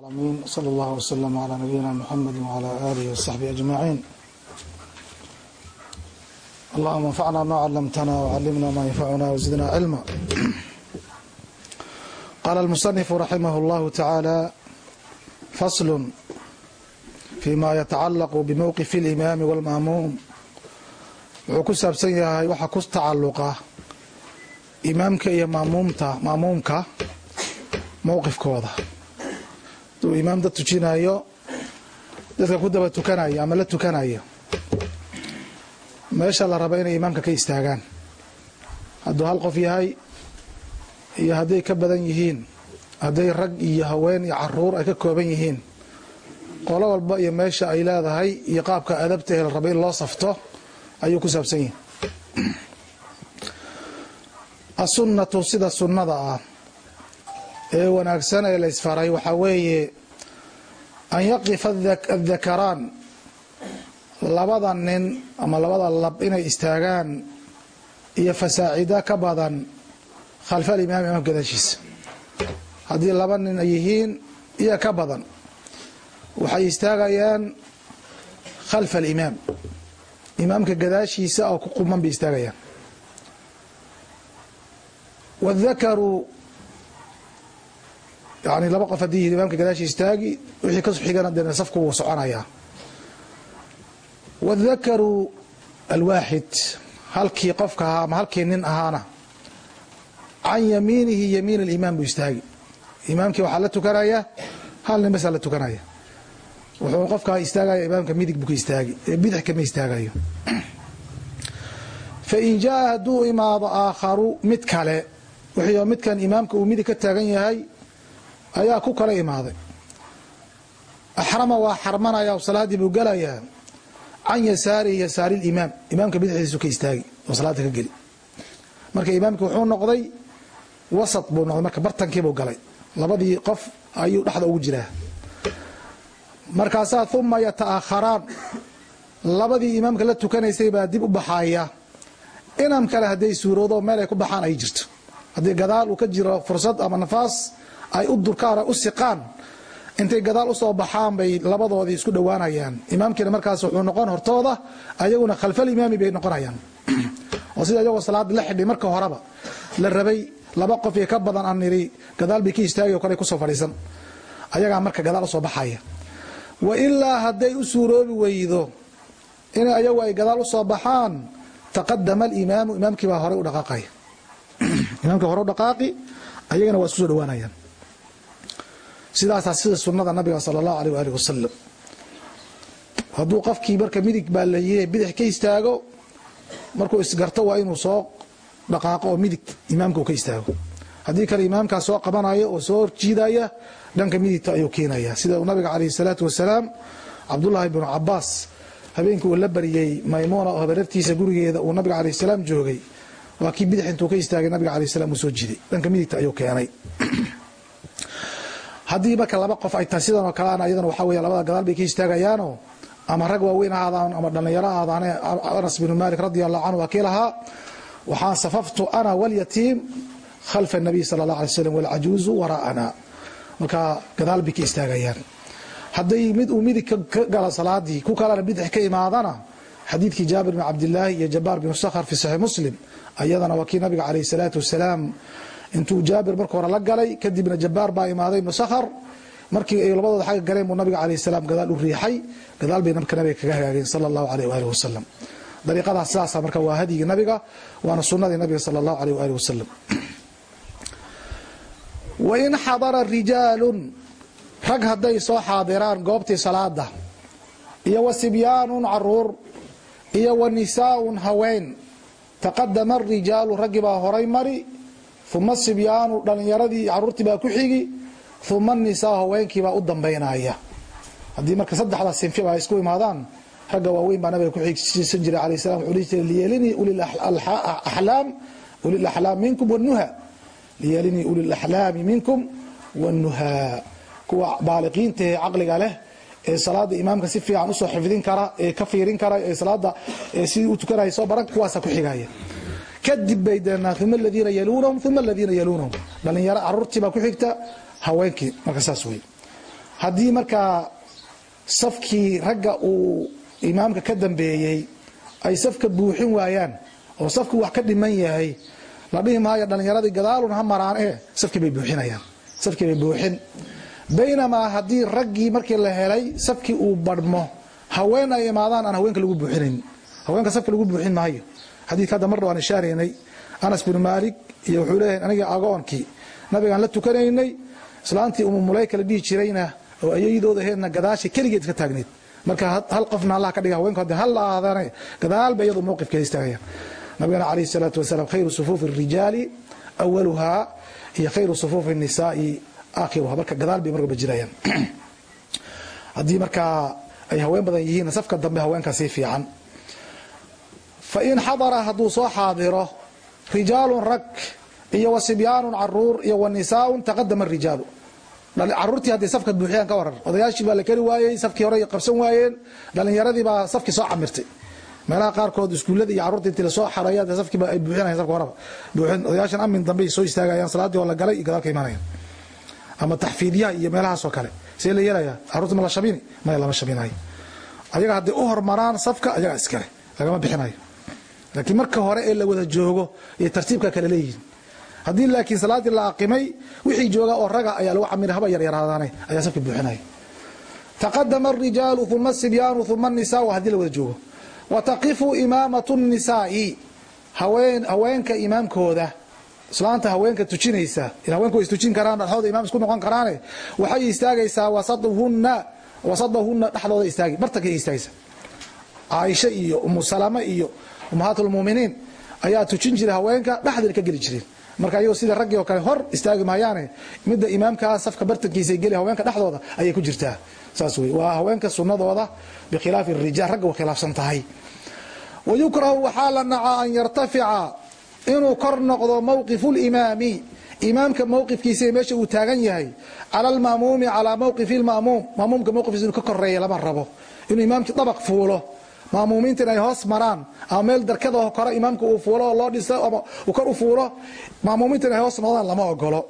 العالمين صلى الله وسلم على نبينا محمد وعلى آله وصحبه أجمعين اللهم انفعنا ما علمتنا وعلمنا ما ينفعنا وزدنا علما قال المصنف رحمه الله تعالى فصل فيما يتعلق بموقف الإمام والمأموم wuxuu ku saabsan yahay waxa ku tacalluqa imaamka iyo mamuumta maamuumka mowqifkooda haduu imaam dad tujinayo dadka ku daba tukanayo ama la tukanayo meesha la raba inay imaamka ka istaagaan hadduu hal qof yahay iyo hadday ka badan yihiin hadday rag iyo haween iyo carruur ay ka kooban yihiin qolo walba iyo meesha ay leedahay iyo qaabka adabta ee la raba in loo safto ayuu ku saabsan yahay asunnatu sida sunnada ah ee wanaagsan ee la isfaray waxaa weeye an yaqifa addakaraan labada nin ama labada lab inay istaagaan iyo fasaacida ka badan khalfa alimaam imaamka gadaashiisa haddii laba nin ay yihiin iyo ka badan waxay istaagayaan khalfa alimaam. Imaamka gadaashiisa oo ku quman bay istaagayaan wadakaru yani laba qof haddii yihiin imaamka gadaashiisa istaagi wixii ka xigana dee safku wuu soconayaa wadakaru alwaaxid halkii qofka ahaa ama halkii nin ahaana can yamiinihi yamiin alimaam buu istaagi. Imaamkii waxaa la tukanaya hal nin basaa la tukanaya. Wuxuu qofkaa istaagaya imaamka midig buu ka istaagi bidix kama istaagayo. Fain jaa hadduu imaado aakharu mid kale wixii midkan imaamka uu midig ka taagan yahay ayaa ku kala imaaday. Axrama waa xarmanaya salaaddii buu gelayaa can yasaarihi yasaari limaam imaamka bidixdiisu ka istaagi oo salaada ka geli. Marka imaamki wuxuu noqday wasat buu noqday marka bartankiibuu galay. Labadii qof ayuu dhexda ugu jiraa. Markaasaa uma yataakharaan labadii imaamka la tukanaysay baa dib u baxaaya. Inam kale hadday suuroodo meel ay ku baxaan ay jirto. Haddii gadaal uu ka jiro fursad ama nafaas ay u durkaan u siqaan intay gadaal u soo baxaan bay labadoodii isku dhowaanayaan. Imaamkiina markaas wuxuu noqon hortooda ayaguna khalfalimaami bay noqonayaan. Oo sida iyagoo salaada la xidhay marka horeba la rabay laba qof iyo ka badan aan niri gadaal bay ka istaagi o kale ku soo fadhiisan. Ayagaa marka gadaal u soo baxaya. Wa ilaa hadday u suuroobi weydo in ayagu ay gadaal u soo baxaan taqadama alimaamu imaamkii baa horey u dhaqaaqaya imaamkii hore u dhaqaaqi ayagana waa isku soo dhawaanayaan sidaasaa sida sunnada nabiga sala allahu aleyh waaalih wasalam hadduu qofkii marka midig baa la yiri bidix ka istaago markuu isgarto waa inuu soo dhaqaaqo oo midig imaamka ka istaago. Haddii kale imaamkaa soo qabanaya oo soo horjiidaya dhanka midigta ayuu keenaya sida uu nabiga calayhi salaatu wasalaam cabdullaahi bnu cabaas habeenkii uu la baryey maymuuna oo habareertiisa gurigeeda uu nabiga calayh salaam joogay waa kii bidix intuu ka istaagay nabiga calayh salaam uu soo jiiday dhanka midigta ayuu keenay haddii marka laba qof ay tahay sidan oo kaleana iyadana waxaa weya labada gadaal bay ka istaagayaanoo ama rag waaweyn ahaadaan ama dhallinyaro ahaadaane anas binu maalik radi allahu canhu waa kii lahaa. Waxaan safaftu ana walyatiim khalfa nabiy sala allah alay slam walcajuuzu waraa'ana. Markaa gadaal bay ka istaagayaan. Hadday mid uu midig ka gala salaadii ku kalena bidix ka imaadana xadiidkii jaabir bin cabdilaahi iyo jabaar binu sakhar fi saxiix muslim ayadana waa kii nabiga calayh salaatu wasalaam intuu jaabir marka hore la galay kadibna jabaar baa imaaday ibnu sakhar markii ay labadooda xagga galeen buu nabiga calayh salaam gadaal u riixay. Gadaal bay marka nabiga kaga hagaageen sala allahu aleyh waaalih wasalam dariiqadaas sidaasa marka waa hadyigii nabiga waana sunnadii nabiga sala allahu aleyh waaalih wasalam wain xadara rijaalun rag hadday soo xaadiraan goobtii salaada iyo wa carruur iyo wa nisaaun haween taqadama arijaalu raggii baa horay mari uma sibyaanu dhalinyaradii caruurtii baa ku xigi. Uma nisaa haweenkii baa u dambaynaya. Haddii marka saddexda sinfi ba isku imaadaan ragga waaweyn baa nabiga kuxigsan jiray alayh salam wuxuu dhihi jiray liyelinii ulilaxlaam ulilaxlaam minkum wanuha liyelinii ulilaxlaami minkum wanuhaa kuwa baaliqiintahe caqliga leh ee salaada imaamka si fiican u soo xifdin kara ee ka fiirin kara ee salaada sidii u tukanaya soo baran kuwaasa ku xigaya kadib bay deenaan uma aladiina yaluunahum uma aladiina yaluunahum. Dhalinyaro caruurtii baa ku xigta haweenkii marka saas wey haddii markaa safkii ragga uu imaamka ka dambeeyey ay safka buuxin waayaan oo safkii wax ka dhiman yahay la dhihi maayo dhallinyaradii gadaalun ha maraan ee safkii bay buuxinayaan. Safkii bay buuxin. Baynamaa haddii raggii markii la helay safkii uu badhmo haween ay imaadaan aan haweenka lagu buuxinayn. Haweenka safka lagu buuxin maayo xadiidka hadda mar dhawaan ishaaraynay anas binu maalik iyo wuxuu leeyahay aniga agoonkii nabigaan la tukanaynay islaantii umu mulayka la dhihi jirayna oo ayaydooda aheedna gadaasha keligeed ka taagneed marka hal qofna allah ka dhiga haweenku haddi hal la ba iyadu mowqifkeeda istaagayaan nabigana calayhi salaatu wasalaam khayru sufuufi rijaali awaluhaa iyo khayru sufuufi nisaai aakhiruha marka gadaal bay markaba jirayaan. Haddii markaa ay haween badan yihiin safka dambe haweenkaa sii fiican fain xadara hadduu soo xaadiro rijaalun rag iyo wa sibyaanun carruur iyo wa taqadama rijaalu caruurtii hadday safka buuxiyaan ka waran odayaashii baa la keri waayey safkii hore qabsan waayeen dhalinyaradii baa safkii soo camirtay meelaha qaarkood iskuullada iyo carruurta intii la soo xareeya safkiiba ay buuxinayan safka horeba buuxin odayaashan amin dambe soo istaagayaan salaaddii oo la galay iyo gadaalka imanayaan ama taxfiidyaha iyo meelahaasoo kale see la yeelayaa carruurta ma la shabini maya lama shabinayo ayaga hadday u hormaraan safka ayagaa iskale lagama bixinayo laakiin marka hore ee la wada joogo iyo tartiibka kale leeyihiin. Haddii laakiin salaaddii la aqimay wixii jooga oo raga ayaa lagu camira haba yaryaraadaane ayaa safka buuxinaya taqadama arijaalu uma asibyaanu uma anisaau haddii la wada joogo. Wa taqifu imaamatu nisaai haweenka imaamkooda islaanta haweenka tujinaysa haweenka way istujin karaan dhexdooda imaam isku noqon karaane waxay istaagaysaa wasadahunna wasadahunna dhexdooda istaagi bartankay istaagaysa. Caaisha iyo umu salama iyo ummahaatulmuminiin ayaa tujin jiray haweenka dhexdeeda ka geli jireen marka ayagoo sida raggii oo kale hor istaagi maayaane midda imaamkaa safka bartankiisa geli haweenka dhexdooda ayay ku jirtaa. Saas wey waa haweenka sunnadooda bikhilaafi rijaal ragga way khilaafsan tahay. Wayukrahu waxaa la nacaa an yartafica inuu kor noqdo mowqifu limaami imaamka mowqifkiisa meesha uu taagan yahay cala alma'muumi calaa mowqifi lma'muum ma'muumka mowqifkiisa inuu ka koreeya lama rabo. Inuu imaamkii dabaq fuulo maamuumiinta in ay hoos maraan. Ama meel darkada kore imaamka uu fuulo oo loo dhiso kor u fuulo maamuumiinta in ay hoos noqdaan lama ogolo.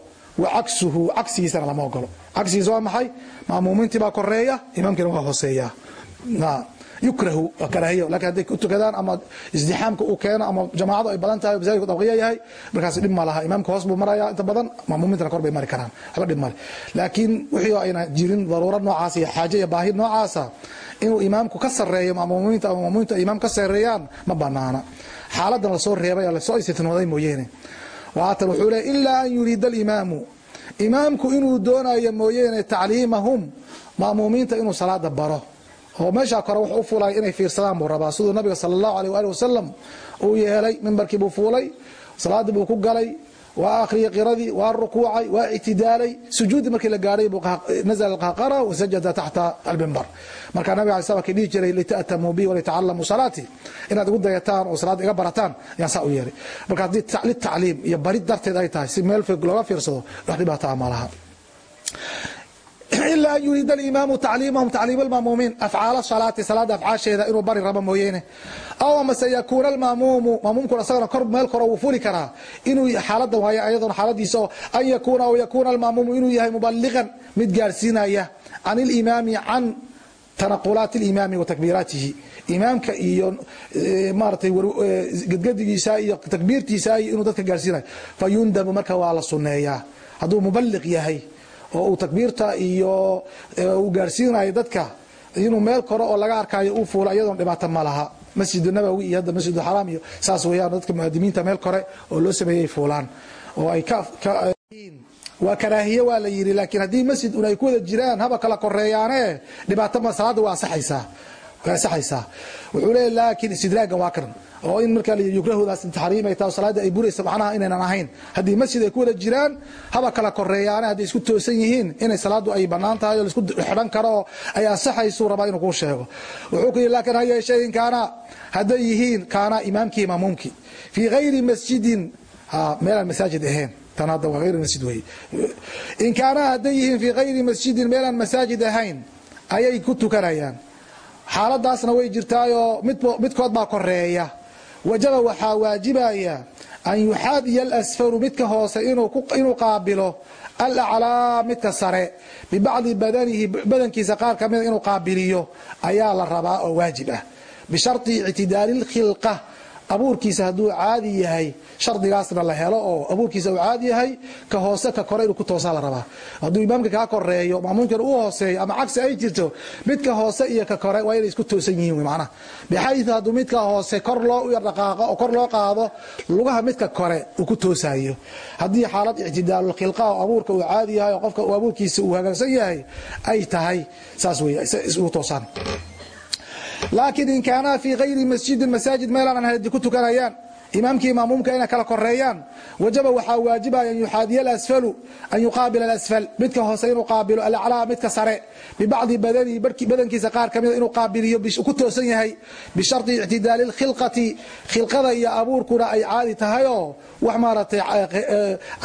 Cagsuhu cagsigiisana lama ogolo. Cagsigiisa waa maxay? Maamuumiintii baa koreeya imaamkiina waa hooseeya yukrahu waa karaahiyo laakiin hadday ku tukadaan ama isdixaamka uu keeno ama jamaacadu ay badan tahay masaajidku dabqiya yahay markaas dhib ma laha. Imaamka hoos buu maraya inta badan maamuumiintana kor bay mari karaan. Waxba dhib male laakiin wixii ayna jirin daruuro noocaas iyo xaaje iyo baahi noocaasa inuu imaamku ka sareeyo maamuumiinta ama maamuumiintu ay imaam ka sareeyaan ma banaana. Xaaladan la soo reebay oo la soo istitnooday mooyeene. Waatan wuxuu leey ilaa an yuriida alimaamu. Imaamku inuu doonayo mooyeene tacliimahum maamuumiinta inuu salaada baro oo meeshaa kore wuxuu u inay fiirsadaan buu rabaa. Siduu nabiga sala allahu aleyh waali wasalam uu yeelay mimbarkii buu fuulay salaaddii buu ku galay waa akhriyay qiradii waa rukuucay waa ictidaalay sujuudi markii la gaadhay nazla alqahqara wasajada taxta almimbar markaa nabiga alay kii dhihi jiray lita'tamuu bi walitacallamuu salaatii inaad igu dayataan oo salaadda iga barataan ayaan saa u yeelay. Marka haddii litacliim iyo barid darteed ay tahay si meel fog looga fiirsado wax dhibaataa ma ilaa an yuriida alimaamu tacliimahum tacliima almaamuumiin afcaala salaati salaada afcaasheeda inuu bari rabo mooyeene. Aw amase yakuuna almaamuumu maamuumkuna isagana kor meel kore wuu fuli karaa. Inuu xaaladan waayo ayadoona xaaladiisa oo an yakuuna aw yakuuna almaamuumu inuu yahay mubaliqan mid gaarsiinaya. Can ilimaami can tanaqulaati alimaami wa takbiiraatihi. Imaamka iyo maaratay gedgedigiisa iyo takbiirtiisa inuu dadka gaarsiinayo fayundamu marka waa la sunneeyaa. Hadduu mubaliq yahay oo uu takbiirta iyo uu gaarsiinayo dadka inuu meel kore oo laga arkayo uu fuulo iyadoon dhibaato ma laha. Masjid nabowi iyo hadda masjid xaraam iyo saas weeyaan dadka muadimiinta meel kore oo loo sameeyey fuulaan oo ay waa karaahiye waa la yidhi laakiin haddii masjid un ay ku wada jiraan haba kala koreeyaane dhibaato ma salaada waa asaxaysaa way asaxaysaa wuxuu leeya laakiin istidraagan waa kan oo in markaa la yukrahudaas taxriim ay tahay salaada ay buraysa macnaha inaynan ahayn. Haddii masjid ay ku wada jiraan haba kala koreeyaane hadday isku toosan yihiin inay salaadu ay bannaan tahay oo la isku xidhan karo oo ay asaxaysuu rabaa inuu kuu sheego. Wuxuu ku yidhi laakiin ha yeeshee in kaana hadday yihiin kaana imaamkii maamuumkii fii gayri masjidin meelaan masaajid ahayn. Tan hadda waa hayr masjid wey in kaana hadday yihiin fii gayri masjidin meelaan masaajid ahayn ayay ku tukanayaan xaaladaasna way jirtaayoo midkood baa koreeya wajaba waxaa waajibaya an yuxaadiya alasfalu midka hoose inuu qaabilo alaclaa midka sare. Bibacdi badanihi badankiisa qaar ka mida inuu qaabiliyo ayaa la rabaa oo waajib ah. Bisharti ictidaali lkhilqa abuurkiisa hadduu caadi yahay shardigaasna la helo oo abuurkiisa uu caadi yahay ka hoose ka kore inuu ku toosaa la rabaa. Hadduu imaamka kaa koreeyo maamuumkana uu hooseeyo ama cagsi ay jirto midka hoose iyo ka kore waa inay isku toosan yihiin manaa bixayu hadduu midka hoose kor loo dhaqaaqo oo kor loo qaado lugaha midka kore uu ku toosayo haddii xaalad ictidaalulkhilqa oo abuurka uu caadi yahay oo qofka abuurkiisa uu hagaagsan yahay ay tahay saas wey isugu toosaan laakiin in kaanaa fii hayri masjidin masaajid meelaan hadi ku tukanayaan imaamkii maamuumka inay kala koreeyaan wajaba waxaa waajibaya an yuxaadiya alasfalu an yuqaabila alasfal midka hoose inuu qaabilo alaclaa midka sare bibacdi badanihi badankiisa qaar ka mida inuu qaabiliyo ku toosan yahay bishardi ictidaali lkhilqati khilqada iyo abuurkuna ay caadi tahayoo wax maaratay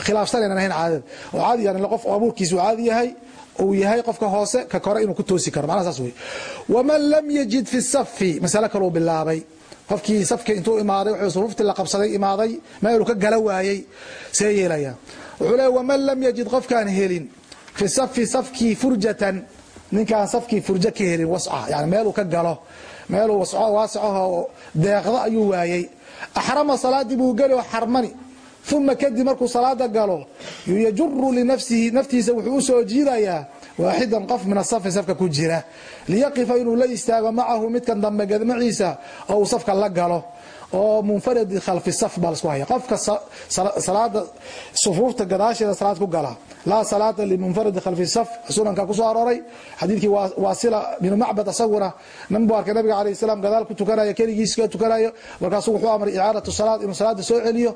khilaafsanaynan ahayn caadada oo caadi yani qof abuurkiisu caadi yahay uu yahay qofka hoose ka kore inuu ku toosi karo macnaha saas wey waman lam yajid fi safi masale kaluu bilaabay. Qofkii safka intuu imaaday wuxuu sufuuftii la qabsaday imaaday meeluu ka gala waayey see yeelaya. Wuxuu leeya waman lam yajid qofkaan helin fi safi safkii furjatan ninkaan safkii furjo ka helin wasca. Yani meeluu ka galo meeluu waasicaho deeqdo ayuu waayey. Axrama salaadii buu geli oo xarmani uma kadib markuu salaada galo yajuru linafsihi naftiisa wuxuu u soo jiidayaa waaxidan qof min asafi safka ku jira. Liyaqifa inuu la istaago macahu midkan dambe gadmaciisa oo uu safka la galo oo munfaradi khalfi saf baa lasku haya qofka salaada sufuufta gadaasheeda salaad ku gala laa salaata limunfaradi khalfi saf sunanka ku soo arooray xadiidkii waasila binu macbad asaguna nin buu arkay nabiga alayh salaam gadaal ku tukanaya keligiis ka tukanayo markaasuu wuxuu amray icaadatu salaad inuu salaada soo celiyo.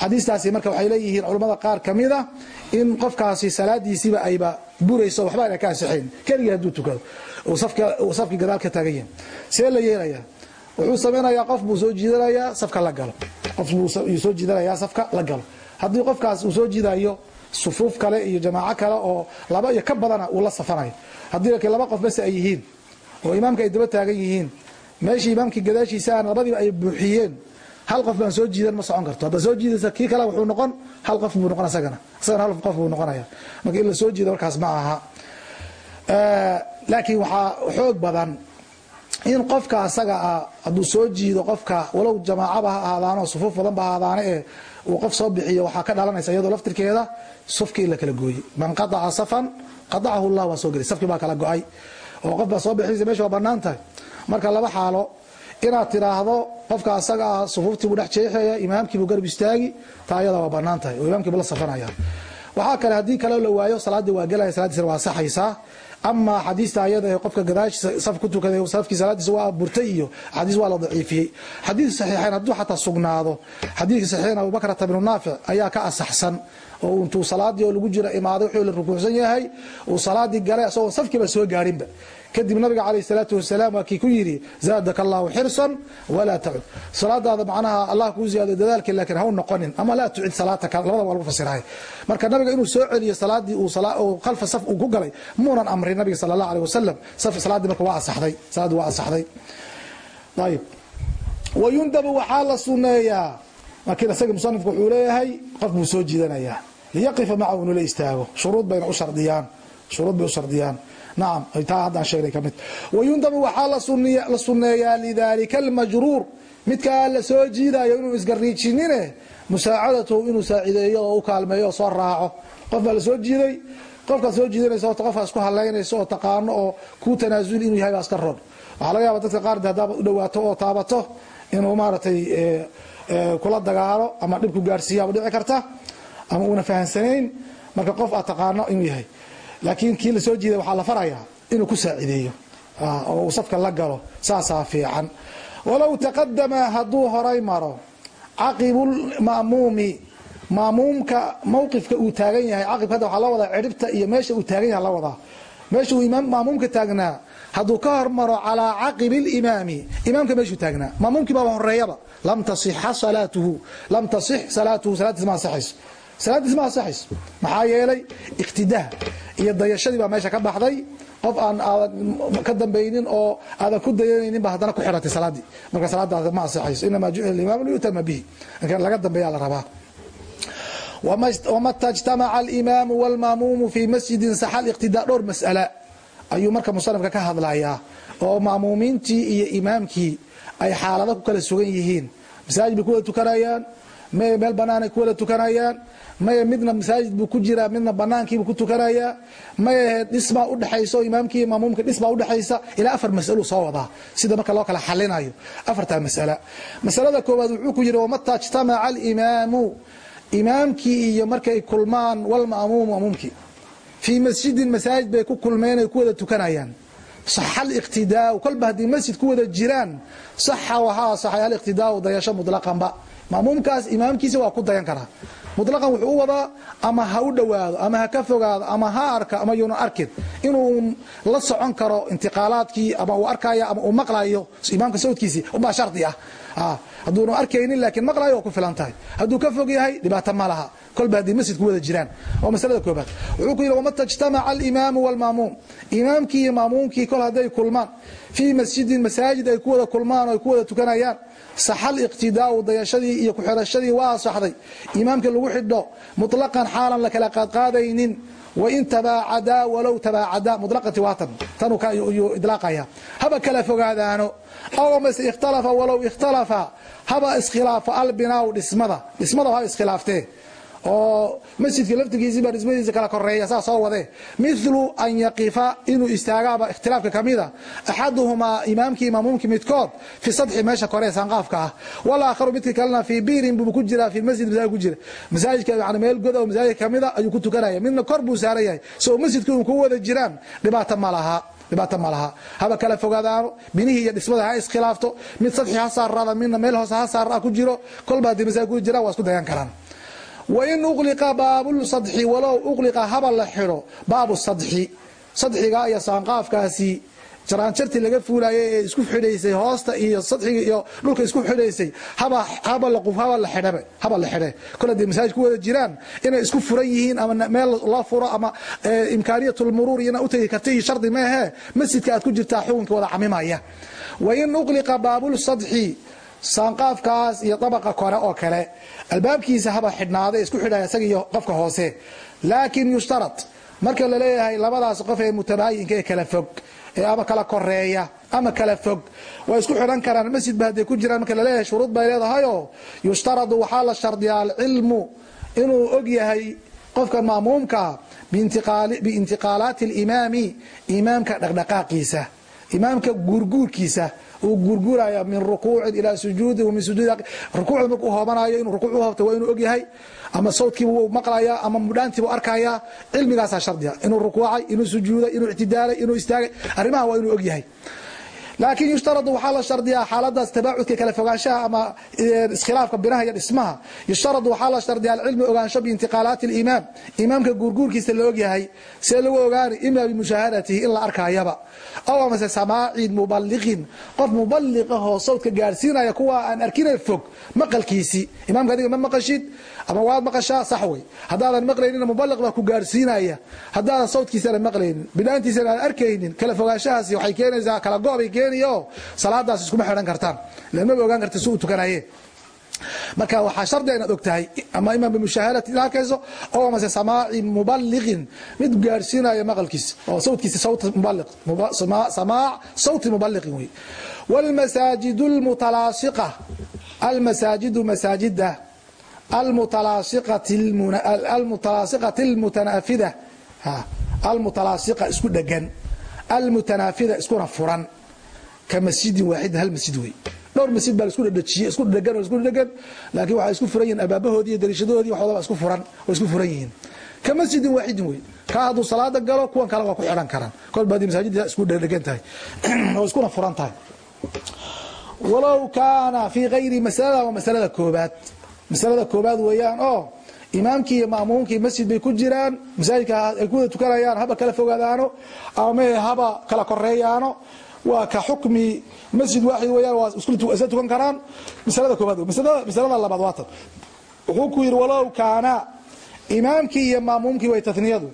Xadiistaasi marka waxay leeyihiin culimmada qaar ka mid a in qofkaasi salaadiisiiba ayba burayso waxba ayna ka ansixayn keligii hadduu tukado uu safkii gadaal ka taagan yahay see la yeelayaa wuxuu samaynayaa qof buu soo jiidanayaa safka la galo. Qof buu soo jiidanayaa safka la galo. Haddii qofkaas uu soo jiidayo sufuuf kale iyo jamaaco kale oo laba iyo ka badana uu la safanayo. Haddii laakiin laba qof base ay yihiin oo imaamka ay daba taagan yihiin meeshii imaamkii gadaashiisaan labadiiba ay buuxiyeen hal qof baan soo jiidan ma socon karto. Hadda soo jiidaysa kii kale wuxuu noqon hal qof buu noqon isagana isagana hal qof buu noqonaya marka in la soo jiida markaas ma aha. Laakiin waxaa xoog badan in qofka asaga ah hadduu soo jiido qofka walow jamaacaba ha ahaadaano sufuuf badan ba ahaadaane ee uu qof soo bixiyo waxaa ka dhalanaysa iyadoo laftirkeeda sufki in la kala gooyey. Man qadaca safan qadacahu llah waa soo gelay. Safkii baa kala go'ay. Oo qof baa soo bixinaysa meesha waa bannaan tahay. Marka laba xaalo inaad tiraahdo qofka asaga ah sufuuftii buu dhex jeexaya imaamkiibuu garab istaagi taa ayada waa bannaan tahay. Oo imaamkiibu la safanaya waxaa kale haddii kaleo la waayo salaaddii waa gelaya saladiisna waa saxaysaa ama xadiista ayada ee qofka gadaashiisa saf ku tukaday safkii salaadiisa waa burtay iyo xadiis waa la daciifiyey. Xadiid saxiixayn hadduu xataa sugnaado xadiidka saxiixayn abubakrata bnu naafic ayaa ka asaxsan. Oo intuu salaadii oo lagu jira imaaday wuxuu la rukuucsan yahay uu salaadii galay asagoo safkiiba soo gaarinba kadib nabiga calayh salaatu wasalaam waa kii ku yidhi zaadaka allahu xirsan walaa tacud salaadaada macnaha allah kuu ziyaado dadaalkii laakiin ha u noqonin ama laa tucid salaataka labada waa lagu fasirahay marka nabiga inuu soo celiyo salaadii uu khalfa saf uu ku galay muunan amrin nabiga sala allah aleh wasalam salaadii marka waa asaxday salaadii waa asaxday. Ayib wayundabu waxaa la suneeyaa laakiin isaga musanifku wuxuu leeyahay qof buu soo jiidanayaa. Liyaqifa macahu inuu la istaago. Shuruud bayna u shardiyaan. Shuruud bay u shardiyaan nacam taa haddaan sheegnay ka mid. Wayundabu waxaa la sunneeyaa lidalika almajruur. Midkaa la soo jiidayo inuu isgariijinine musaacadatahu inuu saacideeyo oo u kaalmeeyo oo soo raaco. Qof baa la soo jiiday qofkaad soo jiidanaysa horta qofkaa isku halaynayso oo taqaano oo kuu tanaasuli inuu yahay baa iska roon waxaa laga yaaba dadka qaar haddaad u dhawaato oo taabato inuu maaragtay kula dagaalo ama dhibku gaarsiiyaaba dhici karta ama uuna fahamsanayn marka qof aad taqaano inuu yahay laakiin kii la soo jiiday waxaa la farayaa inuu ku saacideeyo oo uu safka la galo saasaa fiican. Walow taqadama hadduu horay maro caqibulma'muumi maamuumka mawqifka uu taagan yahay caqibka hadda waxaa la wadaa ciribta iyo meesha uu taagan yahay la wadaa. Meesha uu maamuumka taagnaa hadduu ka hormaro calaa caqibi limaami imaamka meeshuu taagnaa. Maamuumkii baaba horeeyaba lam tasixa salaatuhu lam tasix salaatuhu salaadiis ma ansaxayso salaadiis ma ansaxayso maxaa yeelay iqtidaa iyo dayashadii baa meesha ka baxday qof aan aadan ka dambaynin oo aadan ku dayanaynin ba haddana ku xiratay salaadii marka salaadaada ma asixayso inamaa jucila imaam liyutama bihi laga dambeeya la rabaa wmata اجtamaca اlimaamu wاlmaamuumu fii masjidin saxa اqtidaa dhowr mas'ala ayuu marka musanifka ka hadlayaa oo maamuumiintii iyo imaamkii ay xaalado ku kala sugan yihiin masaajid bay ku wada tukanayaan may meel banaanay ku wada tukanayaan. Maye midna masaajid buu ku jiraa midna banaankiibuu ku tukanayaa may aheed dhisbaa udhexayso imaamkiiyo maamuumka dhisbaa udhexaysa ilaa afar mas'aluu soo wadaa. Sida marka loo kala xalinayo afartaa mas'ala. Masalada koowaad wuxuu ku yidhi wamata ijtamaca alimaamu. Imaamkii iyo markay kulmaan walma'muumu mamuumkii fii masjidin masaajid bay ku kulmeen ay ku wada tukanayaan. Saxa aliqtidaau kolba haddii masjid ku wada jiraan saxa waxaa saxay aliqtidaau dayasho mutlaqanba ma'muumkaas imaamkiisa waa ku dayan karaa. Mutlaqan wuxuu u wadaa ama ha u dhowaado ama ha ka fogaado ama ha arka ama yuuna arkin inuu la socon karo intiqaalaadkii ama uu arkayo ama uu maqlayo imaamka sawdkiisii ubaa shardi ah. Hadduuna arkaynin laakiin maqlayo waa ku filan tahay. Hadduu ka fog yahay dhibaato ma laha. Kolba haddii masjid ku wada jiraan. Waa masalada koobaad wuxuu ku yidhi wamata ijtamaca alimaamu walmaamuum. Imaamkii iyo maamuumkii kol hadday kulmaan. Fii masjidin masaajid ay ku wada kulmaan oo ay ku wada tukanayaan saxa aliqtidaau dayashadii iyo ku-xirashadii waa asaxday imaamka lagu xidho mutlaqan xaalan la kala qaadqaadaynin wain tabaacadaa walow tabaacadaa mutlaqati waatan tanuu idlaaqaya haba kala fogaadaano. Aw mase ikhtalafa walow ikhtalafa. Haba iskhilaafo albinaau dhismada. Dhismada ha iskhilaaftee oo masjidka laftigiisii baa dhismadiisa kala koreeya saa soo wade. Milu an yaqifa inuu istaagaaba ikhtilaafka kamida axaduhumaa imaamkii maamuumkii midkood fi sadxi meesha kore ee saanqaafka ah walaakharu midka kalena fii biirin buu ku jiraa fi masjid masaajid ku jira masaajidka yani meel god oo masaajidka kamida ayuu ku tukanaya. Midna kor buu saaran yahay. So masjidka un ku wada jiraan dhibaato ma laha dhibaato ma laha. Haba kala fogaadaano binihii iyo dhismada ha iskhilaafto. Mid sadxi ha saarada midna meel hoose ha saara ku jiro. Kolba haddii masaajid ku jiraan waa isku dayan karaan wain uqliqa baabulsadxi walow uqliqa haba la xidho baabu sadxi sadxiga iyo saanqaafkaasi jaraanjartii laga fuulayay ee isku xidhaysay hoosta iyo sadxiga iyo dhulka isku xidhaysay haba la xidhe kol haddii masaajid wada jiraan inay isku furan yihiin ama meel la furo ama imkaaniyatulmuruur ina utegi karta iyo shardi meehe masjidka aad ku jirtaa xukunka wada camimaya wain uqliqa baabulsadxi saanqaafkaas iyo dabaqa kore oo kale. Albaabkiisa haba xidhnaada isku xidhaya isaga iyo qofka hoose. Laakin yushtarad marka la leeyahay labadaas qof ee mutabaayinka ee kala fog ee ama kala koreeya ama kala fog waa isku xidhan karaan. Masjidba hadday ku jiraan marka la leeyahay shuruud bay leedahayoo yushtaradu waxaa la shardiyaa alcilmu inuu og yahay qofka maamuumka biintiqaalaati alimaami imaamka dhaqdhaqaaqiisa imaamka guurguurkiisa uu guurguuraya min rukuucin ilaa sujuudi min sujuudi rukuucda markuu hoobanayo inuu rukuuc u hoobto waa inuu og yahay ama sawdkiibuu maqlaya ama mudhaantiibuu arkaya cilmigaasaa shardiya inuu rukuucay inuu sujuuday inuu ictidaalay inuu istaagay arrimaha waa inuu og yahay laakiin yushtaradu waxaa la shardiyaa xaaladaas tabaacudka kala fogaanshaha ama iskhilaafka binaha iyo dhismaha. Yushtaradu waxaa la shardiyaa alcilmu ogaansho biintiqaalaati alimaam. Imaamka guurguurkiisa la ogyahay see lagu ogaani ima bimushaahadatihi in la arkayaba. Aw amase samaacin mubaliqin qof mubaliqahoo sawdka gaadhsiinaya kuwa aan arkina fog maqalkiisii imaamka adiga ma maqashid ama waad maqashaa sax wey haddaadan maqlaynina mubaliq baa ku gaadhsiinaya haddaadan sawdkiisana maqlaynin bidhaantiisana aan arkaynin kala fogaanshahaasi waxay keenaysaa kala go-bay keeniyo salaadaas iskuma xidhan kartaan. Lamaba ogaan karta si uu tukanaye. Marka waxaa shardiga inaad og tahay ama imaam bimushaahadati ina arkayso oo amase samaaci mubaliqin mid gaadhsiinaya maqalkiisa oo sawtkiisa sawt mubaliq samaac sawti mubaliqin wey walmasaajidu lmutalaasiqa almasaajidu masaajida almutalaasiqa isku dhegan almutanaafida iskuna furan. Ka masjidin waaxidin hal masjid wey? Dhowr masjid baa la isku dhadhajiyey isku dhegan oo isku dhegan laakiin waxay isku furan yihiin albaabahoodii iyo dariishadoodii waxooda isku furan way isku furan yihiin. Ka masjidin waaxidin wey? Kaa hadduu salaada galo kuwan kale waa ku xidhan karaan. Kolba haddii masaajidda isku dhedhegan tahay oo iskuna furan tahay. Walow kaana fii gayri masalada waa masalada koobaad masalada koobaad weeyaan oo imaamkii iyo maamuumkii masjid bay ku jiraan masaajidka ay ku wada tukanayaan haba kala fogaadaano ama haba kala koreeyaano waa ka xukmi masjid waaxid weyaan waa isla tukan karaan. Masalada koobaad masalada labaad waatan wuxuu ku yidhi walow kaana imaamkii iyo maamuumkii way taniyadu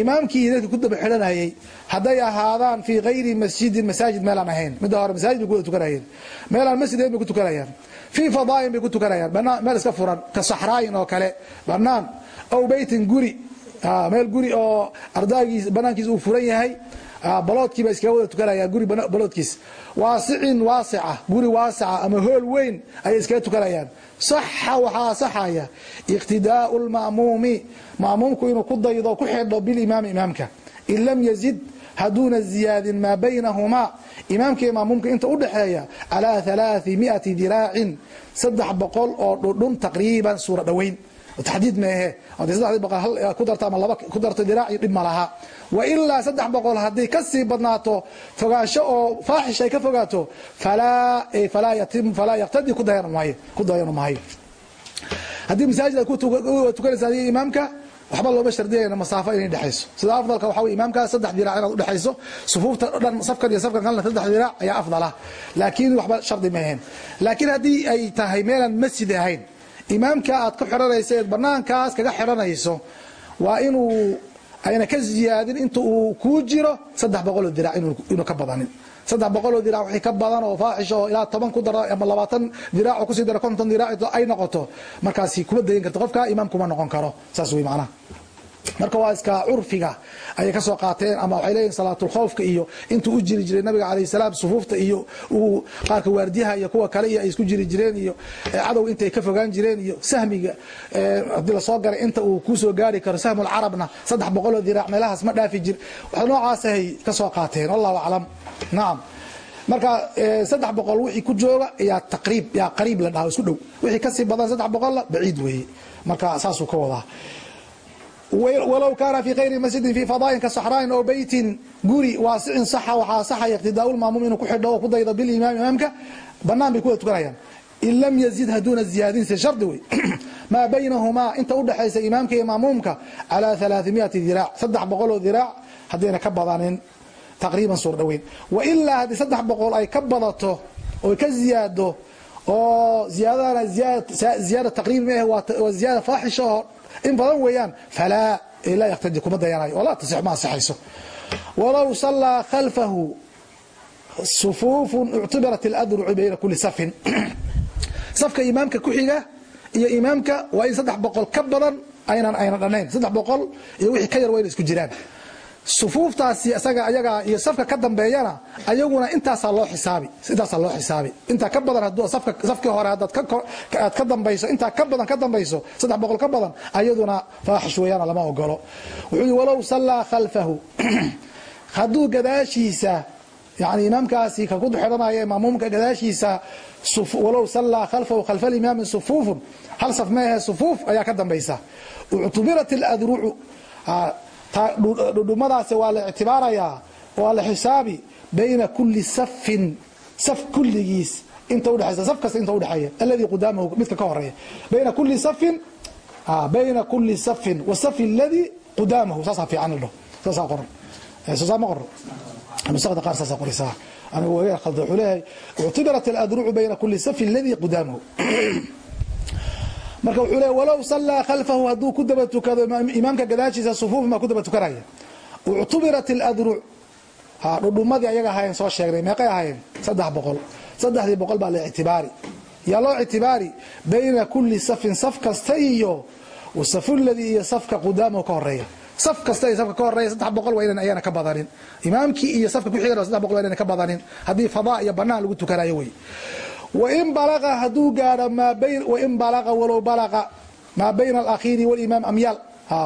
imaamkii dadka ku daba xidhanayay hadday ahaadaan fii kayri masjidin masaajid meelaan ahayn. Midda hore masaajid bay ku wada tukanayeen. Meelaan masjid ahayn bay ku tukanayaan fii fadaain bay ku tukanayaan. Meel iska furan ka saxraayin oo kale. Banaan aw beytin guri. Meel guri oo ardaagiis banaankiisa uu furan yahay. Baloodkiiba iskaga wada tukanayaan guri baloodkiis. Waasicin waasica guri waasica ama hool weyn ayay iskaga tukanayaan. Saxa waxaa asaxaya iqtidaau lma'muumi ma'muumku inuu ku daydo ku xidho bilimaami imaamka. In lam yazid hadduuna ziyaadin maa baynahumaa imaamka iyo ma'muumka inta u dhaxeeya calaa alaai miati diraacin saddex boqol oo dhudhun taqriiban suura dhoweyn taxdiid meehe darto ama laba ku darto diraaci dhib ma laha. Wa saddex boqol hadday ka badnaato fogaansho oo faaxish ay ka fogaato falaa falaa ku dayanu maayo haddii masaajid aad ku tukanaysa imaamka waxba looma shardiyayna masaafo inay dhexayso sida afdalka waxa wey imaamkaa saddex diraac inaad udhexayso sufuufta o dhan safkan iyo safkan kalena saddex diraac ayaa afdala. Laakiin waxba shardi maaheen laakiin haddii ay tahay meelaan masjid ahayn imaamka aad ku xidhanaysa eed banaankaas kaga xidhanayso waa inuu ayna ka ziyaadin inta uu kuu jiro saddex boqoloo diraac inuu ka badanin saddex boqoloo dirac wixii ka badan oo faaxish oo ilaa toban ku daro ama labaatan diraac ku sii daro konton diraac ay noqoto. Markaasi kuma dayin karto qofka imaam kuma noqon karo. Saas wey macnaha. Marka waa iska curfiga ayay ka soo qaateen ama waxay leeyihiin salaatulkhowfka iyo intuu u jiri jiray nabiga calayh salaam sufuufta iyo uu qaarka waardiyaha iyo kuwa kale iyo ay isku jiri jireen iyo cadow intay ka fogaan jireen iyo sahmiga haddii la soo garay inta uu ku soo gaari karo sahmulcarabna saddex boqoloo diraac meelahaas ma dhaafi jir. Wax noocaasay ka soo qaateen wallahu aclam nacam marka saddex boqol wixii ku jooga yaa taqriib yaa qariib la dhaha isku dhow. Wixii ka sii badan saddex boqolla baciid weeye. Marka saasuu ka wadaa. Walow kaana fi kayri masjidin fi fadaain ka saxraain oo beytin guri waasicin saxa waxaa asaxaya iqtidaau lmaamuum inuu ku xidho oo ku daydo bilimaam imaamka. Banaan bay ku wada tukanayaan. In lam yazid haduuna ziyaadinse shardi wey maa baynahumaa inta udhexaysa imaamka iyo maamuumka calaa alaaimiati diraac saddex boqoloo diraac haddayna ka badanin taqriiban suur dhoweyn wailaa haddii saddex boqol ay ka badato oy ka ziyaado oo ziyaadadana ziyaada taqriib maahe waa ziyaada faaxisha oo in badan weeyaan falaa laa yaqtadi kuma dayanayo oo tasix ma asixayso walow sallaa khalfahu sufuufun uctibarat اladrucu bayna kuli safin safka imaamka ku xiga iyo imaamka waa in saddex boqol ka badan aynan ayna dhanayn saddex boqol iyo wixii ka yar waa ina isku jiraan sufuuftaasi isaga ayaga iyo safka ka dambeeyana ayaguna intaasaa loo xisaabi intaasaa loo xisaabi. Intaa ka badan hadduu safka safkii hore haddaad aad ka dambayso intaa ka badan ka dambayso saddex boqol ka badan ayaduna faaxish weeyaana lama ogolo wuxuu yihi walow sallaa khalfahu. Hadduu gadaashiisa yani imaamkaasi ka ku xidhanaya maamuumka gadaashiisa walow sallaa khalfahu khalfa alimaami sufuufun. Hal saf meehe sufuuf ayaa ka dambaysa. Uctubirat aladrucu dhudhumadaasi waa la ictibaarayaa waa la xisaabi bayna kuli safin saf kulligiis inta udheaysa saf kasta inta udhexeeya alladii qudaamahu midka ka horreeya. Bayna kuli safin bayna kuli safin wasafi alladii qudaamahu. Saasaa fiican ldho saasaa qoran. Soosaa ma qoran. Nusakda qaar saasaa qoraysaa. Anigu waga khalda wuxuu leeyahay uctibarat aladrucu bayna kuli safin alladii qudaamahu marka wuxuu le walow sallaa khalfahu hadduu ku daba tukado imaamka gadaashiisa sufuufin baa ku daba tukanaya uctubirat اladruc dhudhumadii ayaga ahayn soo sheegnay meeqay ahayn saddex boqol. Saddexdii boqol baa la ictibaari. Yaa loo ictibaari? Bayna kuli safin saf kasta iyo wasafu ladii iyo safka qudaamahu ka horreeya saf kasta iyo safka ka horreeya saddex boqol waa inan ayana ka badanin. Imaamkii iyo safka kuxigana saddex boqol waa inan ka badanin. Haddii fadaa iyo banaan lagu tukanayo wey wain balaqa hadduu gaadho wain balaqa walow balaqa maa bayna alakhiiri walimaam amyaal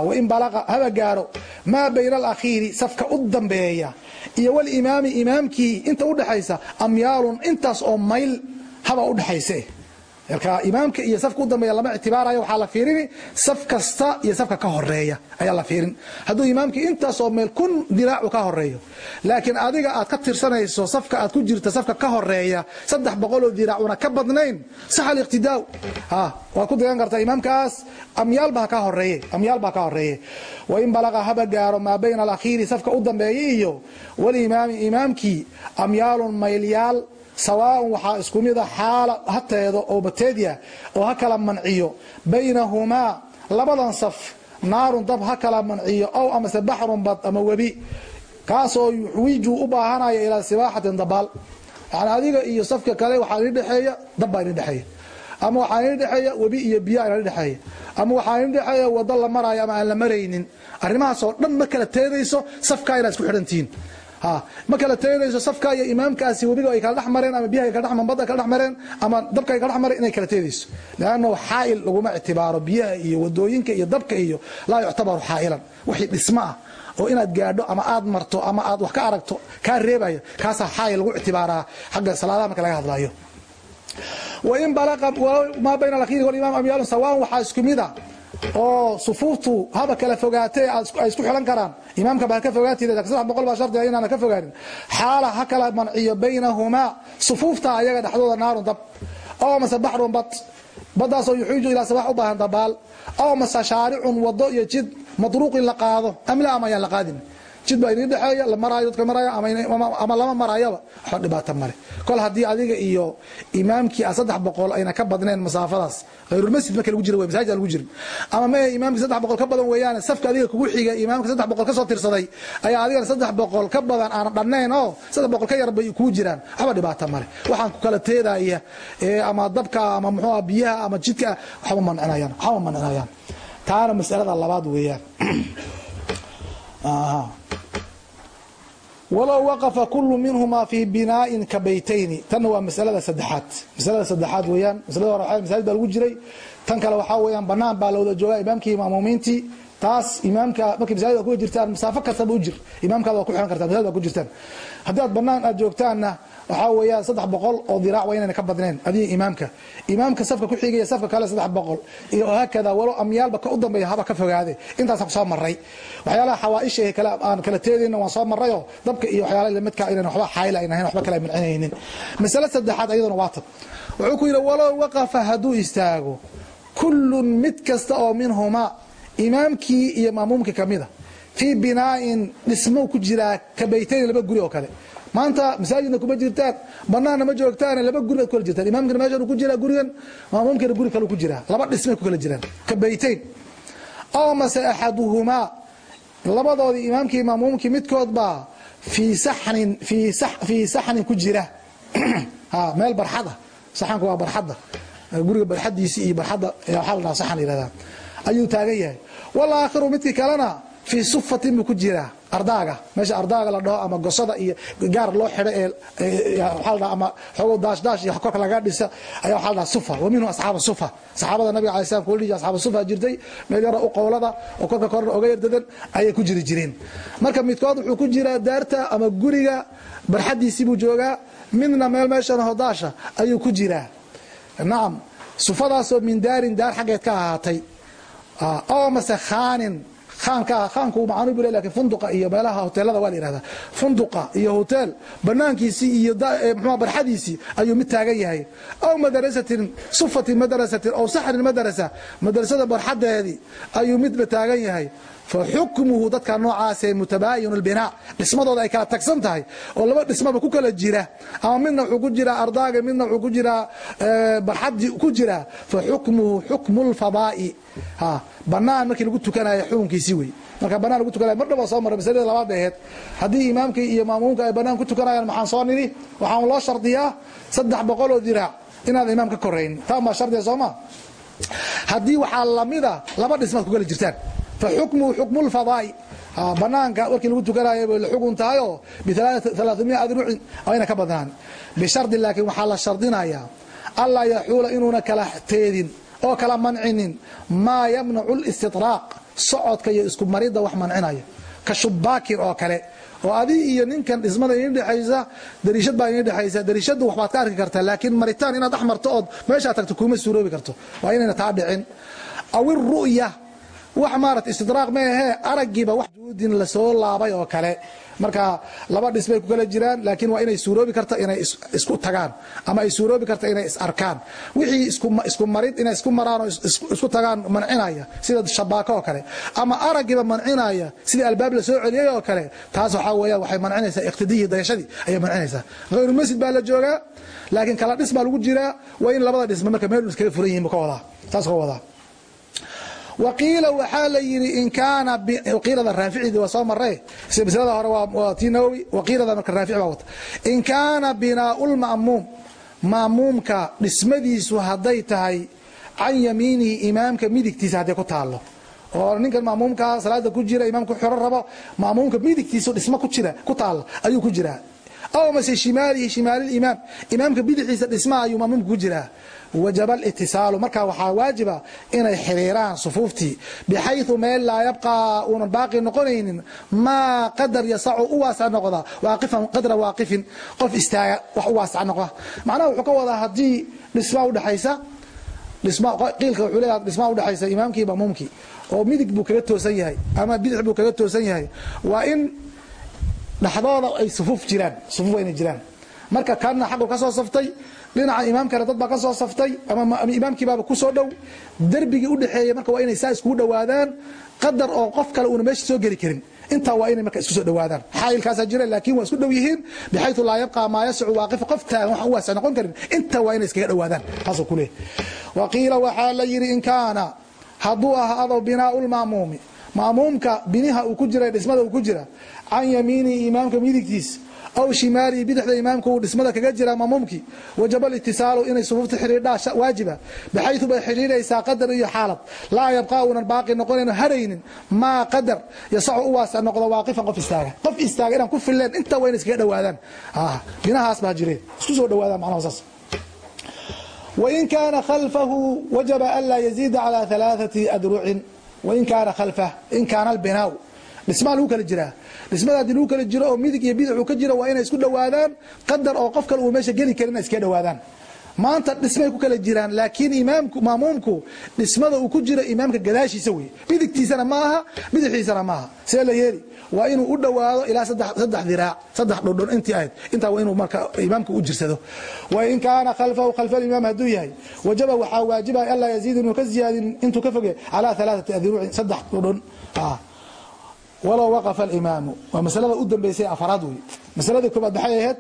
wain balaqa haba gaadho maa bayna alakhiiri safka u dambeeya. Iyo walimaami imaamkii inta udhexaysa amyaalun intaas oo mayl haba udhexayse marka imaamka iyo safka u dambeeya lama ictibaarayo waxaa la fiirini saf kasta iyo safka ka horreeya ayaa la fiirin. Hadduu imaamkii intaasoo meel kun diraacu ka horeeyo laakiin adiga aad ka tirsanayso safka aad ku jirta safka ka horreeya saddex boqoloo diraacuna ka badnayn sax aliqtidaa waad ku dayan kartaa imaamkaas amyaalbaa ka horeeye amyaalbaa ka horeeye. Wain balaqa haba gaaro maa bayna alakhiiri safka u dambeeya iyo walimaami imaamkii amyaalun maylyaal sawaaun waxaa isku mida xaala hateedo oo bateedya oo ha kala manciyo. Baynahumaa labadan saf naarun dab ha kala manciyo ow amase baxrun bad ama webi. Kaasoo yuxwiju u baahanaya ilaa sibaaxatin dabaal. Yani adiga iyo safka kale waxaa ini dhexeeya dab baa ini ama waxaa ini dhexeeya webi iyo biyaa ini dhexeeya. Ama waxaa ini dhexeeya wado la maraayo ama aan la maraynin. Arrimahaasoo dhan ma kala teedayso safkaa inaad isku xidhantihiin ma kala teedayso safka iyo imaamkaasi webiga ay kala dhex mareen ama biyaha kala dhex badda kala dhex mareen ama dabka ay kala dhex mareen inay kala teedayso leannahu xaa'il laguma ictibaaro biyaha iyo waddooyinka iyo dabka iyo laa yuctabaru xaa'ilan. Wixii dhismo ah oo inaad gaadho ama aad marto ama aad wax ka aragto kaa reebaya kaasaa xaa'il lagu ictibaaraa. Xagga salaadaha marka laga hadlayo wain balaqa maa bayna alakhiiri walimaam amyaalun sawaan waxaa isku mida oo sufuuftu haba kala fogaatee ay isku xilan karaan. Imaamka baa ka fogaatid saddex boqol baa ka fogaanin xaala ha kala manciyo baynahumaa sufuufta ayaga dhexdooda naarun dab. Aw mase baxrun bad. Baddaasoo yuxiiju ilaa sabax u baahan dabaal. Aw mase shaaricun wado iyo jid madruuqin la qaado. Amla ama ayaan la qaadin jid baa inii dhexeeya la maraayo dadka maraya ama lama maraayaba waxba dhibaato male kol haddii adiga iyo imaamkii a saddex boqol ayna ka badneen masaafadaas hayrulmasjid marka lagu jira masajid lagu jirin. Ama mae imaamkii saddex boqol ka badan weeyaane safka adiga kugu xiga imaamka saddex boqol ka soo tirsaday ayaa adigana saddex boqol ka badan aan dhannayn oo saddex boqol ka yar bay kugu jiraan. Waxba dhibaato male waxaan ku kala teedaya ama dabka ama muxuuha biyaha ama jidka waxba mancinayaan waxba mancinayaan taana masalada labaad weeyaan walow waqafa kulu minhumaa fii binaain ka baytayni. Tanna waa masalada saddexaad. Masalada saddexaad weeyaan masalada hore masaajid baa lagu jiray. Tan kale waxaa weeyaan banaan baa la wada joogaa imaamkii maamuumiintii taas imaamka markay masaajid ku jirtaan masaafo kastaba u jir. Imaamkaada waa ku xiran kartaan masaajid baa ku jirtaan. Haddii aad banaan aad joogtaanna waxaa weeyaan saddex boqol oo diraac waa inayna ka badneen adiga imaamka. Imaamka safka ku xigaya safka kale saddex boqol. Iyo haakada walow amyaalba ka u dambeeya haba ka fogaade. Intaasa ku soo maray waxyaalaha xawaaisha kale aan kala teedayna waan soo marayoo dabka iyo waxyaala lamidka inaan waxba xaayil ayna ahayn waxba kale mincinaynin masale saddexaad ayaduna waa tan wuxuu ku yidhi walow waqafa hadduu istaago kullun mid kasta oo minhumaa imaamkii iyo maamuumkii kamida fii binaa'in dhismo ku jiraa ka baytayn laba guri oo kale maanta masaajidna kuma jirtaan banaanna ma joogtaan laba guri baad ku kala jirtaan. Imaamkina meeshan ku jiraa gurigan? Maamuumkina guri kale ku jiraa. Laba dhismay ku kala jiraan. Ka baytayn aw mase axaduhumaa. Labadoodii imaamkii maamuumkii midkood fii saxnin fii saxnin ku jira. Meel barxada saxanku waa barxadda. Guriga barxadiisii iyo barxadda waxaa la saxan yihahdaa ayuu taagan yahay. Walaakhiru midkii kalena fii sufatin buu ku jiraa ardaaga. Meesha ardaaga la dhaho ama gosada iyo gaar loo xidho ee waxaa la dhaha ama xoogo daashdaash iyo korka laga dhisa ayaa waxaa la dhaha sufa. Wa minhu asxaaba sufa. Saxaabada nabiga alay slam kula dhihi asxaaba sufa jirtay. Meel yara u qowlada oo korka korna oga yardadan ayay ku jiri jireen. Marka midkood wuxuu ku jiraa daarta ama guriga barxadiisii buu joogaa. Midna meel meeshan hodaasha ayuu ku jiraa. Nacam sufadaasoo min daarin daar xaggeed ka ahaatay. Oo mase khaanin aanka aanku macanu bu laakiin funduqa iyo meelaha hoteelada waa la yihahdaa funduqa iyo hotel banaankiisii iyo mxua barxadiisii ayuu mid taagan yahay. Aw madarasatin sufatin madarasatin aw saxrin madarasa madrasada barxadeedii ayuu midba taagan yahay fa xukmuhu dadka noocaasee mutabaayin اlbinaa dhismadooda ay kala tagsan tahay oo laba dhismaba ku kala jira. Ama midna wuxuu ku jiraa ardaaga midna wuxuu ku jiraa barxadii ku jiraa fa xukmuhu xukmu اlfadaa'i banaan markii lagu tukanayo xukunkiisii wey. Marka banaan lagu tukanay mar dhaba soo maray masalada labaad bay aheyd haddii imaamkii iyo maamuumka ay banaan ku tukanayaan maxaan soo nidhi waxaan loo shardiyaa saddex boqol oo diraac inaad imaam ka korayn taan baa shardiya sooma haddii waxaa lamida laba dhismaad ku kala jirtaan fa xukmu lfadaa'i banaanka markii lagu tukanayo bay la xugun tahay oo bialaaثimiya adrucin ayna ka badnaan bishardi laakiin waxaa la shardinayaa allaa yaxuula inuuna kala teedin oo kala mancinin maa yamnacu listiطraaq socodka iyo isku maridda wax mancinaya ka shubaakin oo kale oo adi iyo ninkan dhismada ini dhexaysa dariishad baa ini dhexaysa dariishaddu waxbaad ka arki kartaa laakiin maritaan inaad dhex marto ood meeshaa tagto kuma suuroobi karto waa inayna taa dhicin aw iru'ya wax maarata istidraaq ma ahee araggiiba wax juudin la soo laabay oo kale. Marka laba dhisbay ku kala jiraan laakiin waa inay suuroobi karta inay isku tagaan. Ama ay suuroobi karta inay is arkaan. Wixii isku marid inay isku maraan oo isku tagaan mancinaya sida shabaako oo kale. Ama araggiiba mancinaya sida albaab la celiyey oo kale taas waxaa weeyaan waxay mancinaysaa iqtidihii dayashadii ayay mancinaysaa. Hayru masjid baa la joogaa laakiin kala dhis baa lagu jiraa waa in labada dhisma marka meel iskaga furan yihiin bu ka wadaa taas ka wadaa waqiila waxaa la yidhi in kaana qiilada raaficidi waa soo mare maslada hore waa tii nawowi waqiilada marka raafici baa wata. In kaana binaau lma'muum dhismadiisu hadday tahay can yamiinihi imaamka midigtiisa hadday ku taallo. Oo ninkan ma'muumka salaada ku jira imaamka xoro rabo ma'muumka midigtiisa dhismo ku jira ku taalla ayuu ku jiraa. Aw mase shimaalihi shimaalilimaam imaamka bidixiisa dhismaha ayuu ma'muumka ku jiraa wajaba alitisaalu markaa waxaa waajiba inay xiriiraan sufuuftii bixayu meel laa yabqaa uunan baaqi noqonaynin maa qadar yasacu u waasac noqda waaqifan qadra waaqifin qof istaaga wax u waasac noqda macnaha wuxuu ka wadaa haddii dhismaa udhexaysa qiilka wuxuu leeyaha dhismaa udhexaysa imaamkii ma'muumkii oo midig buu kaga toosan yahay ama bidix buu kaga toosan yahay. Waa in dhexdooda ay sufuuf jiraan sufuuf waa jiraan. Marka kanna xaqu ka soo saftay dhinaca imaamkana dad baa ka soo saftay ama imaamkiibaaba ku soo dhow. Derbigii udhexeeyey marka waa inay saa iskugu dhowaadaan. Qadar oo qof kale uuna meesha soo geli karin. Intaa waa inay marka isku soo dhowaadaan. Xaayilkaasaa jira laakiin waa isku dhow yihiin bixayu laa yabqa maa yascu waaqif qof taagan wax u waasa noqon karin. Intaa waa inay iskaga dhowaadaan. Taasuu ku leeyahy waqiila waxaa la yidhi in kaana hadduu ahaado binaau lma'muumi ma'muumka biniha uu ku jira dhismada uu ku jira. Can yamiinihi imaamka midigtiis aw shimaalihi bidixda imaamka uu dhismada kaga jira ma'muumkii wajaba litisaalu inay sufuufta xidhiidhaa waajiba baxayu bay xidhiidhaysaa qadar iyo xaalad. Laa yabqaa uunan baaqi noqonayno haraynin maa qadar yasacu u waasa noqdo waaqifan qof istaaga. Qof istaaga inaan ku filleen intaa waa ina iskaga dhowaadaan binahaas baa jireen. Isku soo dhowaadaan macnaha saas. Wain kaana khalfahu wajaba anlaa yaziida calaa alaaثati adrucin wain kaana khalfah in kaana albinaau dhismaa lagu kala jiraa dhismada haddii lagu kala jiro oo midig iyo bidix uu ka jiro waa inay isku dhowaadaan qadar oo qof kale uu meesha geli karin inay iskaga dhowaadaan maanta dhismay ku kala jiraan laakiin imaamku maamuumku dhismada uu ku jiro imaamka gadaashiisa wey midigtiisana ma aha bidixiisana maaha see la yeeli waa inuu u dhowaado ilaa saddex diraac saddex dhodhon intii ahayd. Intaa waa inuu marka imaamka u jirsado. Wain kaana khalfahu khalfa alimaam hadduu yahay wajaba waxaa waajibaya anlaa yaziid inuu ka ziyaadin intuu ka foge calaa alaaثati adruucin saddex dhodhon walow waqafa alimaamu. Waa masalada u dambeysay afaraad wey masaladii koobaad maxay ahayd?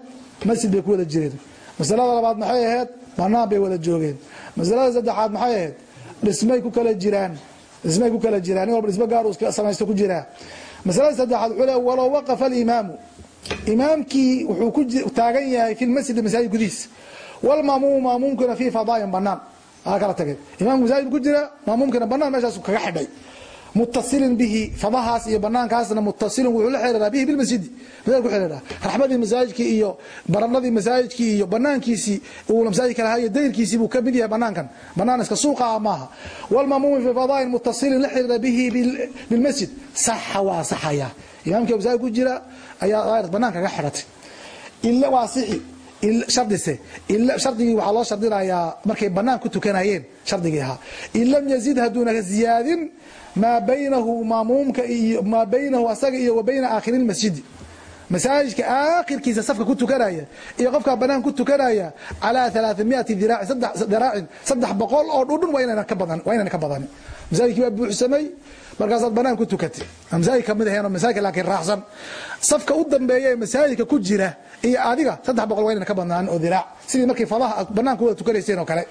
Masjid bay ku wada jireen masalada labaad maxay ahayd? Banaan bay wada joogeen. Masalada saddexaad maxay ahayd? Dhismay ku kala jiraan. Dhismay ku kala jiraan. Nin walba dhismo gaar uu samaysto ku jiraa masalada saddexaad wuxuu le walow waqafa alimaamu. Imaamkii wuxuu ku taagan yahay fi lmasjidi masaajid gudihiis. Walmaamuumu maamuumkina fii fadaain banaan. Aa kala tageen. Imaamku masaajid ku jira maamuumkina banaan meeshaas kaga xidhay mutasilin bihi fadahaas iyo banaankaasna mutasilin wuxuu la xiriiraa bihi bilmasjidi masaajid ku xiriiraa raxmadii masaajidkii iyo baranadii masaajidkii iyo banaankiisii uu masaajidka lahaa iyo dayrkiisii buu ka mid yahay banaankan banaan iska suuqa ah maaha. Walmamuumi fi fadaain mutasilin la xiriira bihi bilmasjid saxa waa saxaya. Imaamkii masaajid ku jira ayaa banaanka kaga xidhatay ila waa sixi. Shardise shardigii waxaa loo shardinayaa markay banaan ku tukanayeen shardigii ahaa. In lam yazid hadduuna ziyaadin maa baynahu maamuumka iyo maa baynahu asaga iyo wa bayna aakhiri masaajidka aakhirkiisa safka ku tukanaya iyo qofkaa banaan ku tukanaya calaa alaaamiati diraacin saddex boqol oo dhudhun waa inayna ka badanin masaajidkii baa buuxsamay markaasaad banaan ku tukatay masaajid ka mid aheen masaajidka laakiin raacsan safka u dambeeya ee masaajidka ku jira iyo adiga saddex boqol waa inayna ka badnaanin oo diraac sidii markii fadaha banaanka wada tukanayseen oo kale.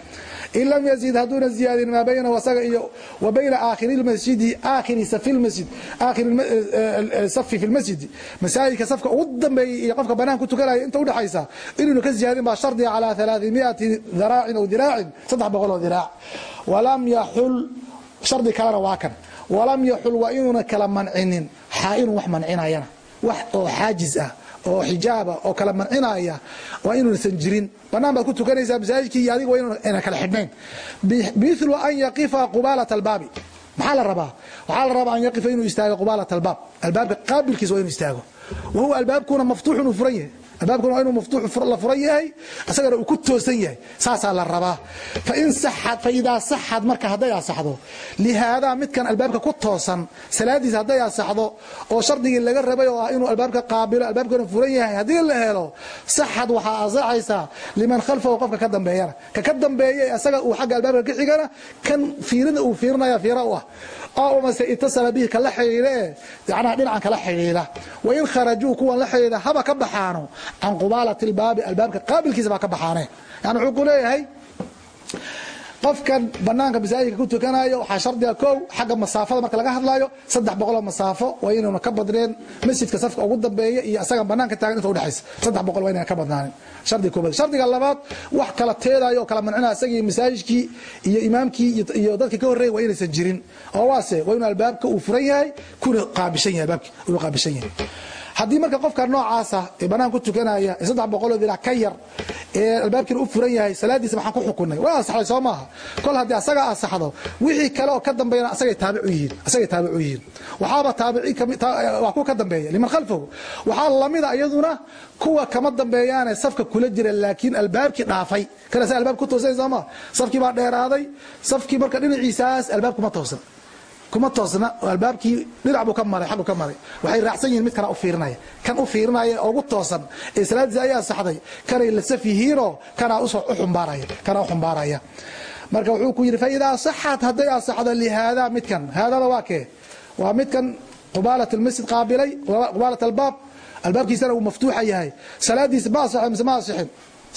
In lam yazid hadduuna ziyaadin maa baynahu asaga iyo wa bayna aakhiri lmasjidi aakhiri safi lmasjid aakhiri safi fi lmasjidi masaajidka safka ugu dambeeyay iyo qofka banaan ku tukanaya inta udhexaysa inuuna ka ziyaadin baa shardiga calaa alaaثimiati daraacin aw diraacin saddex boqol oo diraac walam yaxul shardi kalena waa kan. Walam yaxul waa inuuna kala mancinin. Xaailun wax mancinayana wax oo xaajiz ah oo xijaaba oo kala mancinaya waa inuusan jirin. Banaan baad ku tukanaysaa masaajidkii iyo adiga waa inayna kala xidhnayn. Milu an yaqifa qubaalat albaabi maxaa la rabaa? Waxaa la rabaa an yaqifa inuu istaago qubaalat albaab. Albaabka qaabilkiisa waa inuu istaago. Wahuwa albaabkuna maftuuxun uu furan yahay albaabkuna waa inuu maftuux la furan yahay isagana uu ku toosan yahay. Saasaa la rabaa. Faidaa saxad marka hadday asaxdo lihaadaa midkan albaabka ku toosan salaadiisa hadday asaxdo oo shardigii laga rabay oo ah inuu albaabka qaabilo albaabkana furan yahay haddii la helo saxad waxaa asaxaysaa liman khalfahu qofka ka dambeeyana. Ka ka dambeeya isaga uu xagga albaabka ka xigana kan fiirida uu fiirinaya fiira u ah oo mase itasala bihi kala xidhiidha ee yacnaha dhinacan kala xidhiidha. Wain kharajuu kuwan la xidhiidha haba ka baxaano. Can qubaalati lbaabi albaabka qaabilkiisa baa ka baxaane. Yani wuxuu ku leeyahay qofkan banaanka masaajidka ku tukanayo waxaa shardiga kow xagga masaafada marka laga hadlayo saddex boqoloo masaafo waa inuuna ka badneen masjidka safka ugu dambeeya iyo asaga banaanka taagan inta udhexaysa saddex boqol waa inaan ka badnaanin. Shardiga koobaad shardiga labaad wax kala teedayo oo kala mancinaya asagii masaajidkii iyo imaamkii iyo dadkii ka horreeyay waa inaysan jirin. Oo waase waa inuu albaabka uu furan yahay kuna qaabishan yahay albaabki uu qaabishan yahay haddii marka qofka noocaasa ee banaan ku tukanaya saddex boqoloo dirac ka yar ee albaabkiina u furan yahay salaadiisa maxaan ku xukunay waa asaxday soo maaha. Kol haddii asaga asaxdo wixii kale oo ka dambeeyana asagay taabic u yihiin asagay taabic u yihiin. Waxaaba taabici waa kuwa ka dambeeya liman khalfahu waxaa lamida iyaduna kuwa kama dambeeyaane safka kula jira laakiin albaabkii dhaafay. Kana sa albaab ku toosan soo maaha? Safkii baa dheeraaday safkii marka dhinaciisaas albaab toosan kuma toosna oo albaabkii dhinac buu ka maray xaggu ka maray. Waxay raacsan yihiin mid kana u fiirinaya kan u fiirinaya ugu toosan ee salaadiisa ayaa saxday kanay la saf yihiinoo kanaa u xumbaaraya marka wuxuu ku yidhi faidaa saxat hadday asaxdo lihaadaa midkan. Haadada waa kee? Waa midkan qubaalat almasjid qaabilay qubaalat albaab. Albaabkiisana uu maftuuxa yahay. Salaadiisa ma asaxay mise ma asixin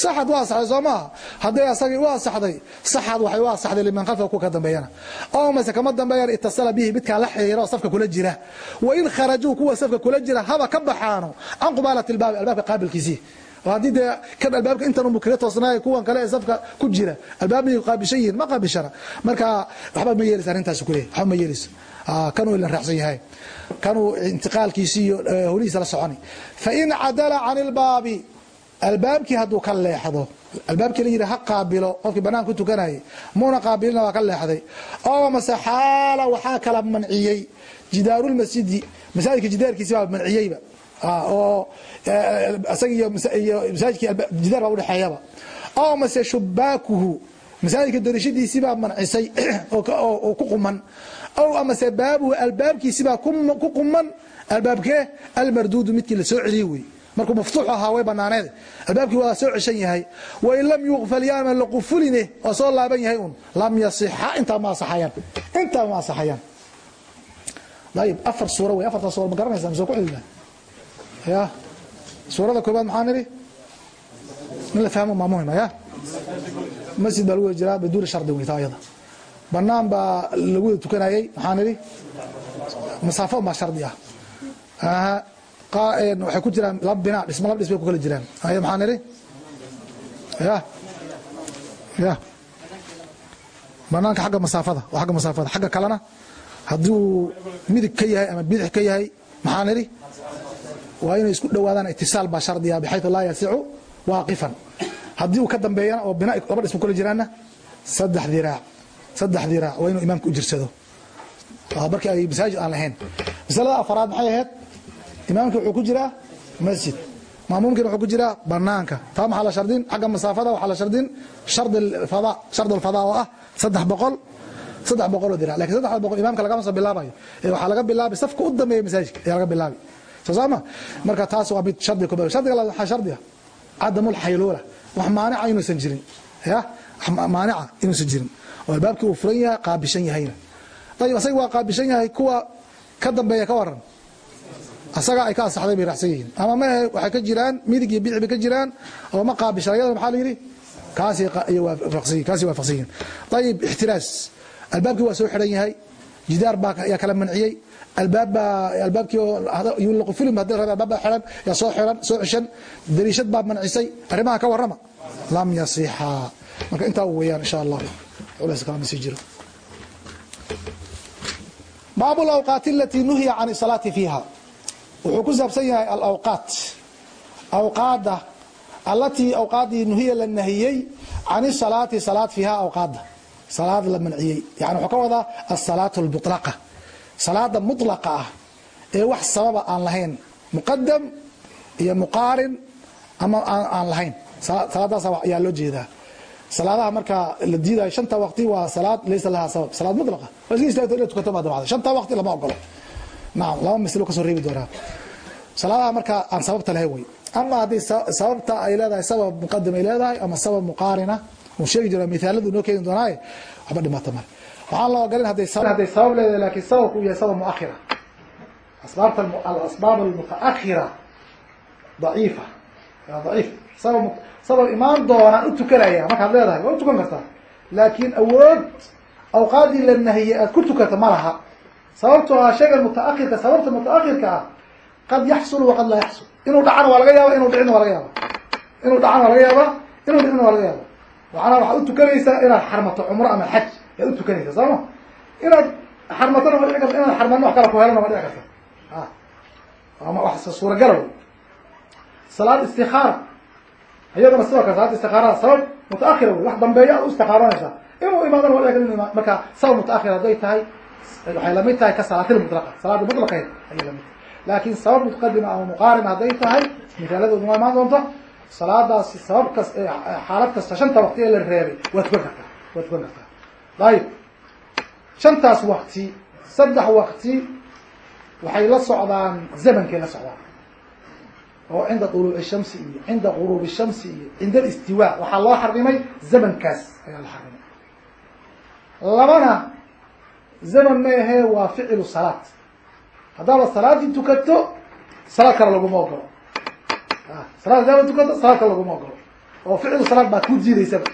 saxad waa asaxday soo maaha hadday asagii u asaxday saxad waxay u asaxday liman khalfahu ku ka dambeeyana. Oo mase kama dambeeyana itasala bihi midkaa la xiriira oo safka kula jira. Wa in kharajuu kuwa safka kula jira haba ka baxaano. Can qubaalati albaabi albaabka qaabilkiisii. Haddii dee kan albaabka intan unbu kaga toosnaay kuwan kale ee safka ku jira. Albaabay qaabishan yihiin ma qaabishana. Marka waxba ma yeelaysa arrintaas kuleeyahy waxba ma yeelayso kanuu ilan raacsan yahay. Kanuu intiqaalkiisi iyo holihiisa la soconi. Fain cadala can ilbaabi albaabkii hadduu ka leexdo albaabkii la yidhi ha qaabilo qofkii banaan ku tukanayay muuna qaabilina waa ka leexday. Oo mase xaala waxaa kala manciyey jidaarulmasjidi masaajidka jidaarkiisi baa manciyeyba. Oo isaga iyo masaajidkii jidaar baa udhexeeyaba oo mase shubaakuhu masaajidka darishadiisii baa mancisay oo ku quman. Ow amase baabuhu albaabkiisibaa ku quman. Albaabkee almarduudu midkii la soo celiyey wey markuu maftuux ahaa way banaaneed. Albaabkii waa soo ceshan yahay. Wain lam yuqfal yaama laqufuline oo soo laaban yahay un lam yasixa intaa ma asaxayaan intaa ma asaxayaan ayib afar suura wey afartaa suura ma garanaysaa? Mise ku xididna ya suurada koobaad maxaa nidhi? In la fahmo maa muhima ya masjid baa lagu wada jiraa biduuni shardi wey taa ayada. Banaan baa lagu wada tukanayey maxaa nidhi? Masaafo baa shardi ah waxay ku jiraan laba bina dhismo laba dhis bay ku kala jiraan. Aya maxaa nidhi ya. Ya. Banaanka agga masaafada waa agga masaafada. Xagga kalena haddii uu midig ka yahay ama bidix ka yahay maxaa nidhi waa inay isku dhowaadaan itisaal baa shardiya bxayu laa yasicu waaqifan. Haddii uu ka dambeeyana oo bina laba dhis ku kala jiraanna saddex diraac saddex diraac waa inuu imaamka u jirsado. Markii ay masaajid aan lahayn. Masalada afaraad maxay ahayd imaamki wuxuu ku jiraa masjid. Maamuumkiina wuxuu ku jiraa banaanka taa maxaa la shardin? Xagga masaafada waxaa la shardin shard alfada oo ah saddex boqol saddex boqoloo dirac. Lakin saddexda boqol imaamka lagama soo bilaabayo. Ee waxaa laga bilaabay safka u dambeeya masaajidka ayaa laga bilaabay. Soo saama marka taas waa mid shardiga koobaad shardiga labaad waxaa shardiga cadamul xayluula. Wax maanica inuusan jirin. Ya maanica inuusan jirin. Oo albaabkii uu furan yahay qaabishan yahayna ayib asaga waa qaabishan yahay kuwa ka dambeeya ka waran asaga ay ka asaxday bay raacsan yihiin. Ama mahe waxay ka jiraan midig iyo bidix bay ka jiraan oo ma qaabishan ayadana maxaa la yidhi? Kaasi waafaqsan yihiin ayib ixtiraas. Albaabkii waa soo xidhan yahay jidaar baa yaa kala manciyey. Albaab baa albaabkii yulaqufulin haddii la albaab baa xiran yaa soo xiran soo ceshan dariishad baa mancisay arrimaha ka warrama. Lam yasixa marka intaa weeyaan insha allah culays kalama sii jiro. Baabu alawqaati alatii nuhiya can salaati fiiha wuxuu ku saabsan yahay alawqaat. Awqaada allatii awqaaddii nuhiya la nahiyey can salaati salaad fiiha awqaada salaad la manciyey. Yani wuxuu ka wadaa asalaat almulaqa salaada mulaqa ah ee wax sababa aan lahayn. Muqadam iyo muqaarin ama aan lahayn. Salaadaas ayaa loo jeedaa. Salaadaha markaa la diidayo shanta waqti waa salaad laysa lahaa sabab. Salaad mulaqa waa iska istaagto ina tukato dabacda shanta waqti lama ogolo nacam laba maslo ka soo reebi doonaa. Salaadaha markaa aan sababta lahayn wey ama haddii sababta ay leedahay sabab muqadam ay leedahay ama sabab muqaarina uu sheegi jiro mithaaladu noo keeni doonaaye waxba dhimata male waxaan la ogolin hadday sabab leedahay laakiin sababku uu yahay sabab muakhira. Asbaabta alasbaab almutaakhira. Daciifa. Daciif. Sabab sabab imaan doonaan u tukanaya. Markaad leedahay waa u tukan kartaa laakiin awood awqaaddii la nahiyey aad ku tukato ma laha sababtoo ah shaygan mutaahirka sababta mutaahirka ah qad yaxsul waqad laa yaxsul inuu dhacana waa laga yaaba inuu dhicina waa laga yaaba inuu dhacana waa laga yaaba inuu dhicina waa laga yaaba waxaana waxaad utukanaysaa inaad xarmato cumro ama xaj. Yaad utukanaysaa soo ma? Inaad xarmatona waa dhici karta inaad xarmano wax kala ku helana waa dhici karta. A ama wax suuragala salaad istikaara iyadana sidoo kale salaad istikaarada sabab mutaahira wey wax dambeeya aad u istikaaranaysaa inuu imaadana waa dhici karta marka sabab mutaahir hadday tahay waxay la mid tahay ka salaatil mutlaqa. Salaada mutlaqeed ayay la mid tahay. Laakin sabab mutaqadima ama muqaarina hadday tahay misaaladoodu waa imaan doonta salaadaasi sabab kas xaalad kasta shanta waqti ee la reebay waa tukan kartaa waa tukan kartaa ayib shantaas wakti saddex wakti waxay la socdaan zamankay la socdaan. Oo cinda duluuci shamsi iyo cinda guruubi shamsi iyo cinda alistiwa. Waxaa loo xarimay zamankaas ayaa la xarimay labana zaman ma waa ficilu salaad. Haddaaba salaadii tukato salaad kale laguma ogolo salaad haddaaba tukato salaad kale laguma ogolo oo ficilu salaad baad ku jiidaysaba.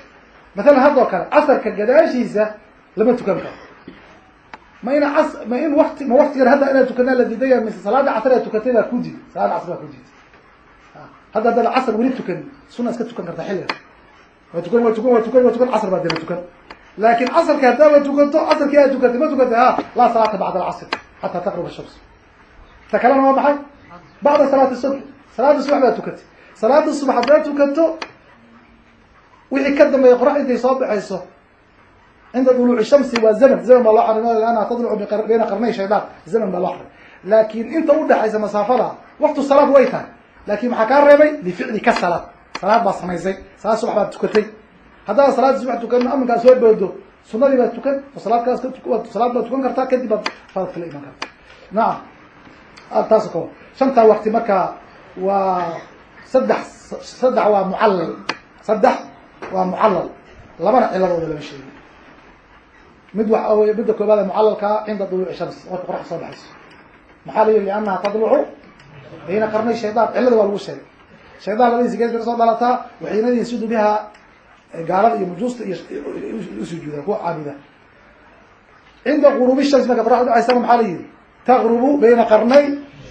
Mathalan haddoo kale casarka gadaashiisa lama tukan karo. Ma ina cas ma in wati ma waktigan hadda inaad tukanaa la diidaya mise salaada casr ee tukatay baa ku diiday salaada casr baa ku diiday hadda haddaad casr weli tukan suna iska tukan karta xilliga waa tukan waa tukan waa tukan waa tukan casr baa daba tukan laakin casrka haddaaba tukato casrkii aad tukatay ma tukatay ha laa salaata bacda alcasr xataa taqrub shams ta kalena waa maxay bacda salaati subx salaada subax baad tukatay salaada subax haddaad tukato wixii ka dambeeya qorax intay soo baxayso cinda duluuci shamsi waa zaman zaman baa loo xarimay lanha tadlucu bayna qarnay shaydaan zaman baa loo xarimay laakin inta udhexaysa masaafada waktu salaad way tahay laakin maxaa kaa reebay lificli ka salaad salaad baad samaysay haddaad salaada subax tukan aminkaa soo boodo sunadii baad tukan salaad kaas salaad baad tukan kartaa kadib baad faradka la iman karta nacam taas kao shantaa wakti marka waa saddex saddex waa mucallal. Saddex waa mucallal. Labana ciladooda lama sheegi mid wey midda koobaad ee mucalalkaa cinda duluuci shams marka qorax soo baxayso. Maxaa la yihi liannaha tadlucu bayna qarnay shaydaan cillada waa lagu sheegay. Shaydaan labadiisi gees kala soo dhalataa waxayna yasudu biha gaalada iyo mujuusta iyo usujuuda kuwa caabuda cinda guruubi shams marka qoraxda dhacaysana maxaa la yihi taqrubu bayna qarnay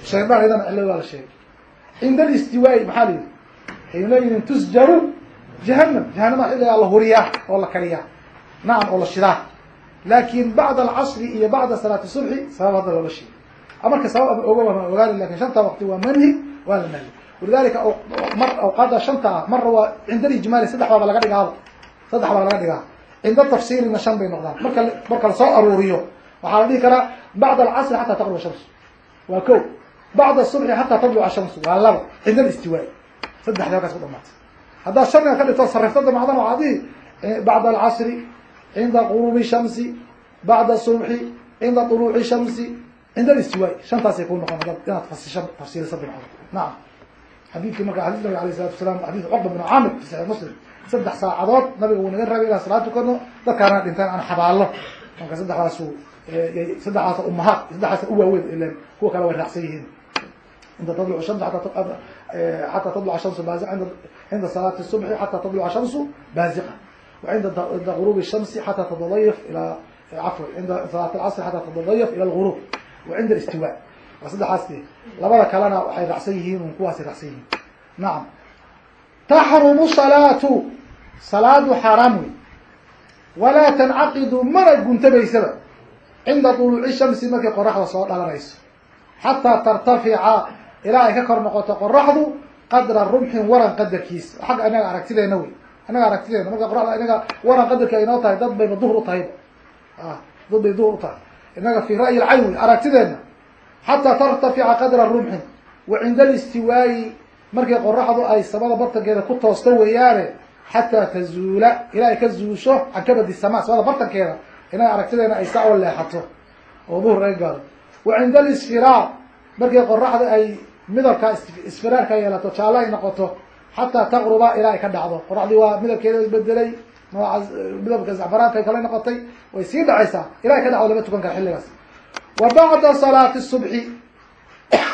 shaydaan iyadana cillada waa la sheegay. Cinda alistiwaai maxaa la yihi leeyihiin tusjaru jahanam jahanama xilligaa la huriyaa oo la kariyaa. Nacam oo la shidaa. Laakin bacda alcasri iyo bacda salaati subxi sabab hadda loola sheegay. Marka sabab ama ogo laakiin shanta waqti waa manhi waa la nahyi walidalika awqaada shanta ah marna waa cinda alijmaali saddex baaba laga dhigaaba saddex baa laga dhigaa. Cinda tafsiirina shan bay noqdaan. Marka marka la soo aruuriyo waxaa la dhihi karaa bacda alcasri xataa taqruba shamsu. Waa ko bacda subxi xataa tadluca shamsu. Waa laba. Cinda alistiwaai. Saddexda halkaas ku dhamaatay haddaad sharniga ka dhigto sarifto damacdan waxaa dihi bacda alcasri cinda qurubi shamsi bacda subxi cinda duluuci shamsi cinda alistiwaai. Shantaasay ku noqon inaad fasisha tafsiilisa damacdo nacam xadiidkii marka xadis nabiga alayh salatu wasalaam xadis cuqba bnu caamir fi saxiix muslim saddex saacadood nabiga wuu naga rabay inaan salaad tukano dadkaana dhintaan aan xabaalno. Marka saddexdaasu saddexdaasa umahaad saddexdaasa u waaweyn ilen kuwa kale way raacsan yihiin. Inta tadluc shamsu xataa tadluca shamsu baaziqa cinda salaati subxi xataa tadluca shamsu baaziqa. Wa inda guruubi shamsi xataa tadadayaf ilaa cafwan cinda salaat alcasr xataa tadadayaf ila alguruub wa cinda alistiwaa saddexaas labada kalena waxay racsan yihiin un kuwaasay racsan yihiin. Nacam taxrumu salaatu. Salaadu xaaraam wey walaa tancaqidu mana guntabaysaba. Cinda duluuci shamsi markay qoraxda soo dhalanayso. Xataa tartafica ilaa ay ka kor noqoto qoraxdu qadra rumxin waran qadarkiisa xagga inaga aragtideena wey inaga aragtideena marka qoraxda inaga waran qadarki ay noo tahay dad bayba duhr u tahayba. Ah, dad bay duhr u tahay. Inaga fi ra'yi lcayn wey aragtideenna xataa tartafica qadra rumxin wa cinda alistiwaayi markay qoraxdu ay samada bartankeeda ku toosto weeyaane xataa tazuula ilaa ay ka zuusho can kabadi sama samada bartankeeda inaga aragtideena ay saa u leexato. oo duhr laga gaado wa cinda alisfiraar markay qoraxda ay midabka isfiraarka yeelato jaallo ay noqoto. xataa taqruba ilaa ay ka dhacdo. qoraxdii waa midabkeeda isbedelay nooca midabka zacfaraanka ay kala noqotay way sii dhacaysaa. ilaa ay ka dhacdo lama tukan kara xilligaas bacda salaati subxi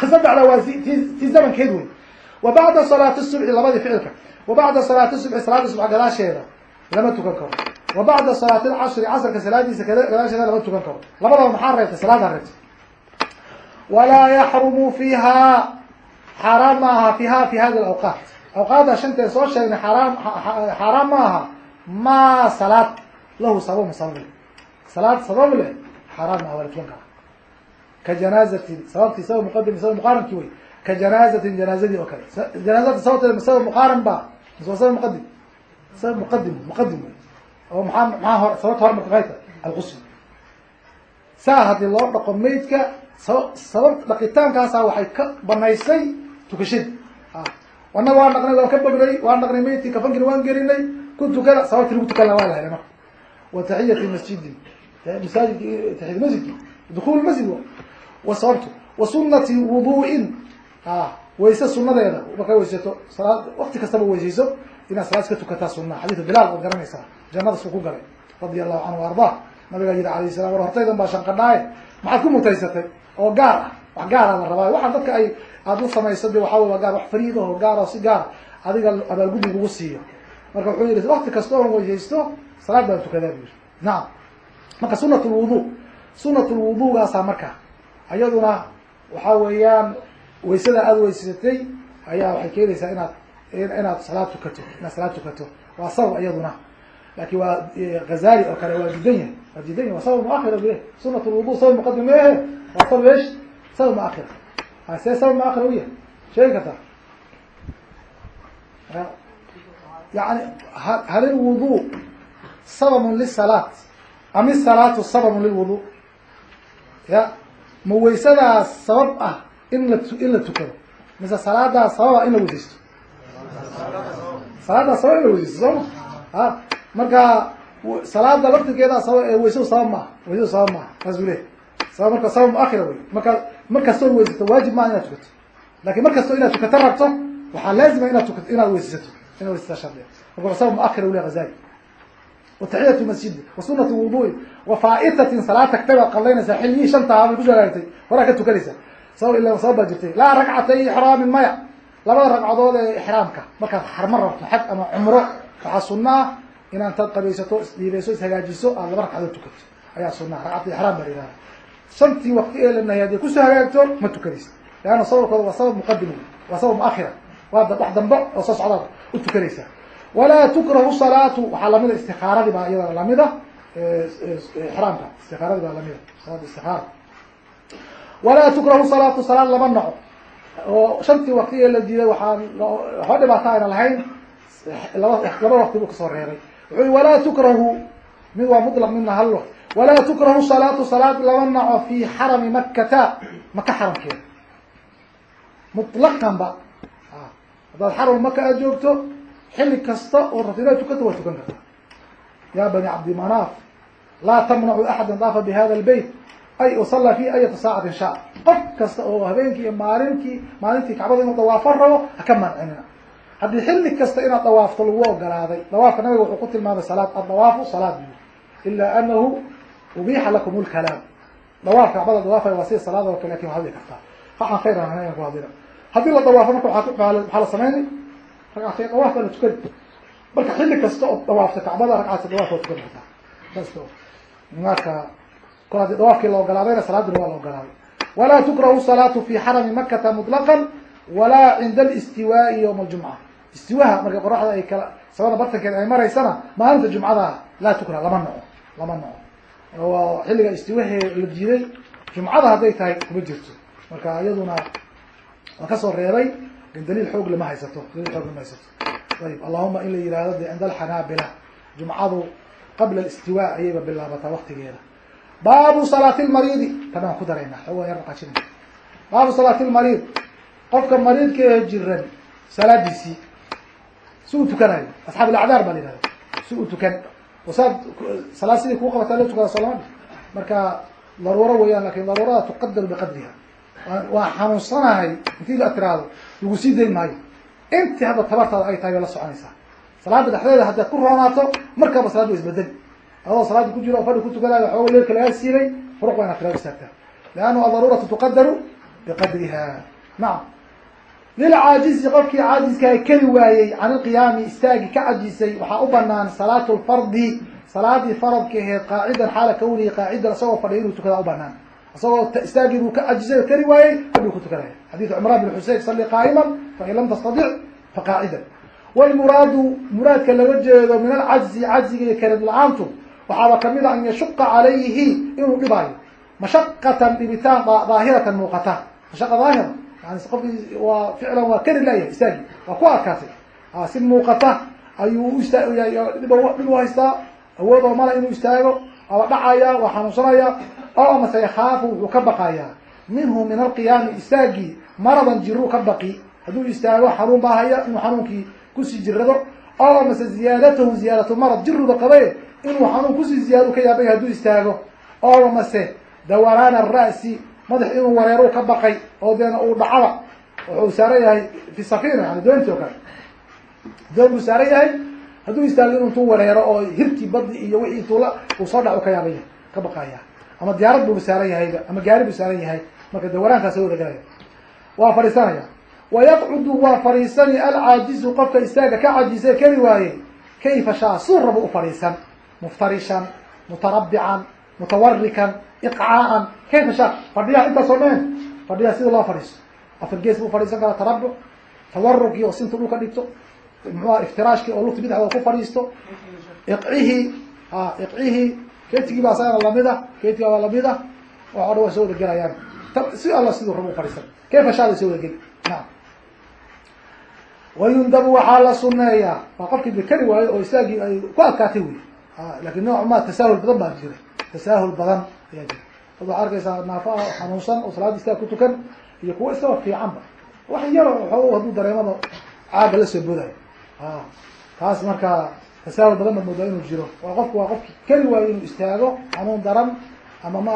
saddexda waa ti zamankeed wey bacda salaati subxi labadii wa bacda salaati subxi salaada subx gadaasheeda lama tukan karo. Bacda salaati lcasri casrka salaadiisa gadaasheeda lama tukan karo. Labadaba maxaa reebtay? Salaadaa reebtay. Walaa yaxrumu fiiha xaaraan ma fi hadi awqaat awqaadda shanteed soo sheegnay xaaraam xaaraan ma aha. Ma salaad lahu sababun sabab leh. Salaad sabab ka janaazatin sababtii sabab muqadim sabab muqaaramkii wey ka janaazatin janaazadii oo kale janaazada sababteeda sabab muqaaran ba mise waa sabab muqadim sabab muqadim muqadim wey oo maxaa maxaa hor sababta hor marka hayta alqusl saa haddii loo dhaqo maydka saba sabab dhaqitaankaasa waxay ka banaysay tukashadii annaga waan dhaqnay waan ka bognay waan dhaqnay maydkii kafankina waan gelinay ku tukada sababtii lagu tukan waa la helay marka wa taxiyati masjidin masaajidki taxiyat masjidki dukul masjid wa sababtu wa sunati wudu'in. Wayse sunadeeda markay weysato salaad wakti kastaba weysayso inaad salaad iska tukataa sunaa xadiidu bilaal waad garanaysaa. Jannada su ku galay. Radia allahu canhu ardaa nabigaa yidhi alayh salam war hortaydan baa shanqadhaaye maxaad ku mutaysatay? Oo gaar ah. Wax gaara la rabaa. Waxaan dadka ay aada u samayso de waxaa waa gaar wax fariidaho gaar oo si gaar adiga abaalgudi lagu siiyo. Marka wuxuu yihi wakti kasta oon weysaysto salaad baan tukadaa bu yiri nacam marka sunat lwudu sunat lwudugaasaa marka iyaduna waxaa weeyaan waysada aada weysatay ayaa waxay keenaysaa inaad inaad salaad tukato inaad salaad tukato waa sabab iyaduna laakiin waa hazali oo kale waa diidan yahay. Waa diidan yahy waa sabab bu yahy sunat lwudu sabab muqadim mehe waa sabab esh sabab muakhira see sabab muakhira u yahay. Sheegi kartaa. Yani hal ilwudu sababun lisalaat am isalaatu sababun lilwudu ya ma waysadaas sabab ah in la in la tukado. Mise salaadaas sababa in la weysaysto salaadaas sabab in la weysaysto sooma a marka salaada laftirkeeda sabab ee weysadu sabab maaha weysadu sabab maaha saas u lehy sabab marka sabab muakhira wey. Marka mar kastoo weysato waajib maaha inaad tukato. Lakin mar kastoo inaad tukato rabto waxaa laazima inaad tukato inaad weysaysato inaad weysata shardiga. Marka sabab muakhira u leh hazali wataxiyatu masjidi wa sunati wudu'i wa faa'itatin salaad tagtay baad qaldaynaysaa xilligii shantaa bay ku soo hagaagtay horaa ka tukanaysaa sabab ila sabab baa jirtay laa ragcatay ixraamin maya labada ragcadood ee ixraamka markaad xarmo rabto xaj ama cumro waxaa sunna ah inaan taad qabaysato isdhiibayso ishagaajiso aad laba ragcadood tukato ayaa sunaa ragcata ixraam baa la yihahda shantii wakti ee la nahiy hadday ku soo hagaagto ma tukanaysa leanna sababkooda waa sabab muqadim waa sabab muakhira waa wax dambe oo soo walaa tukrahu salaatu waxaa lamida istikaaradii baa iyadana lamida ixraamka istikaaradii baa lamida salaada istikaara walaa tukrahu salaatu salaad lama naco oo shantii wakti ee la diiday waxaa waxba dhibaato ayna lahayn laba laba wakti buu ka soo reebay wuxuu i walaa tukrahu mid waa mutlaq midna hal waqti walaa tukrahu salaatu salaad lama naco fi xarami makata maka xaramkeeda mutlaqan ba haddaad xaram maka aad joogto xilli kasta oo rabto inaad tukato waa tukan kartaa. Ya bani cabdimanaaf laa tamnacu axada daafa bi hada ay usalla fi ayata saacatin sha qof kasta oo habeenkii iyo maalinkii maalintii kacbada inuu dawaafo rabo haka mancinina. Haddii xilli kasta inaad dawaafto lagu ogolaaday dawaafka nabiga wuxuu ku tilmaamay salaad addawaafu salaad buu ila anahu ubiixa lakum lkalaam dawaaf kacbada dawaafay waa sida salaad oo kale laakiin waa kartaa. Waxaan khayr aan ku hadlina. Haddii la dawaafo marka maxaa la sameynay ragcatay dawaaf baa la tukani marka xilli kasta oo dawaafta kacbada ragcata dawaaf waa tukan kartaa marka kol haddii dawaafkii la ogolaadayna salaadina waa la ogolaaday walaa tukrahu salaatu fi xarami makata mutlaqan walaa cinda alistiwaai yowma aljumca istiwaha marka qoraxda ay kala sabada bartankeeda ay maraysana maalinta jumcada laa tukra lama naco lama naco oo xilliga istiwahee la diiday jumcada hadday tahay kuma jirto. Marka iyaduna waa ka soo reebay daliil xoog lama haysato daliil xoog lama haysato ayib allahuma in la yihahdo de cinda alxanaabila jumcadu qabla alistiwa ayayba bilaabataa waktigeeda baabu salaati lmariidi tan aan ku daraynaa xoogaa yar dhaqaajina baabu salaati lmariid qofka mariidka ee jiran salaadiisii si uu tukanayo asxaab ilacdaar baa la yihahda si uu tukan wasaad salaad sidii kuu qabataa loo tukada soo lama marka daruuro weeyaan laakiin daruurada tuqadaru biqadriha waa xanuunsanahay intii la tiraahdo lagu sii dayn maayo. Intii hadda tabartaada ay tahay bay la soconaysaa. Salaada dhexdeeda haddaad ku roonaato markaba salaad wa isbedeli. Adoo salaada ku jiro oo fadhi ku tukanayo xooga leelka lagaa siibay furuq waa inaad tiraado istaagtaa. Leannu adaruuratu tuqadaru biqadriha. Nacam lilcaajizi qofkii caajiska keli waayey can ilqiyaami istaagi ka cajisay waxaa u banaan salaatu lfardi salaadii faradka aheed qaacidan xaala kawnihi qaacidan isagoo fadhiya inuu tukadaa u banaan isagoo istaagii buu ka cajisay kari waayey fadhiu ku tukanaya xadiidu cimraan bin xuseyn salli qaa'iman fain lam tastadic faqaacidan wlmuraadu muraadka laga jeedo min alcajzi cajziga iyo karid la'aantu waxaaba ka mid a an yashuqa calayhi inuu dhibaayo mashaqatan dhibitaan daahiratan muuqata. Mashaqa daahira yani qofkii waa ficlan waa kari layahay istaagi waa ku adkaatay si muuqata ayuu u haystaa awood oo mala inuu ka baqayaa minhu min alqiyaami istaagii maradan jiruu ka baqi. Hadduu istaago xanuun baa haya inuu xanuunkii ku sii jirado oo amase ziyaadatahu ziyaadatu marad jiruba qabaye inuu xanuun ku sii ziyaado ka yaabay hadduu istaago. Oo amase dawaraan ara'si madax inuu wareeru ka baqay oo deena uu dhacaba. Wuxuu saaran yahay fi safina yani doonti kale. Doon buu saaran yahay hadduu istaago inuu intuu wareero oo hirkii badi iyo wixii tuula uu soo dhac ka yaabaya ka baqaya ama diyaarad buu saaran yahayba ama gaari buu saaran yahay marka dawaraankaas wada galaya waa fadhiisanaya wayaqcudu waa fadhiisani alcaajizu qofka istaaga ka cajise keli waaye kayfa shaa suu raba u fadhiisan muftarishan mutarabbican mutawarikan iqcaa'an kayfa shaa fadhiyaha intaasoo dhan. Fadhiyaha sida loo fadhiisto. Afar gees buu fadhiisan karaa tarabuc tawarugii oo sinta dhulka dhigto. Muxuha iftiraashkii oo lugta bidixda ku fadhiisto. Iqcihii a iqcihii ketigii baa asagana lamida ketiga waa lamida wax o dhan waa soo wada gelayaan si alla siduu raba u fadhiisan kayfa shaada soo wada geli naam. Wayundabu waxaa la suneeyaa waa qofkii bakeri waayo oo istaagii ay ku adkaatay wey laakiin nooc ma tasaahul badan baa jira. Tasaahul badan ayaa jira. Dad waxaa arkaysaa naafa ah xanuunsan oo salaada istaag ku tukan iyo kuwa isagoo fiicanba wax yaro waxo hadduu dareemada caaga la soo bodayo taas marka tasaahul badan baad moodaa inuu jiro. Waa qofku waa qofki keli waayo inuu istaago xanuun daran ama ma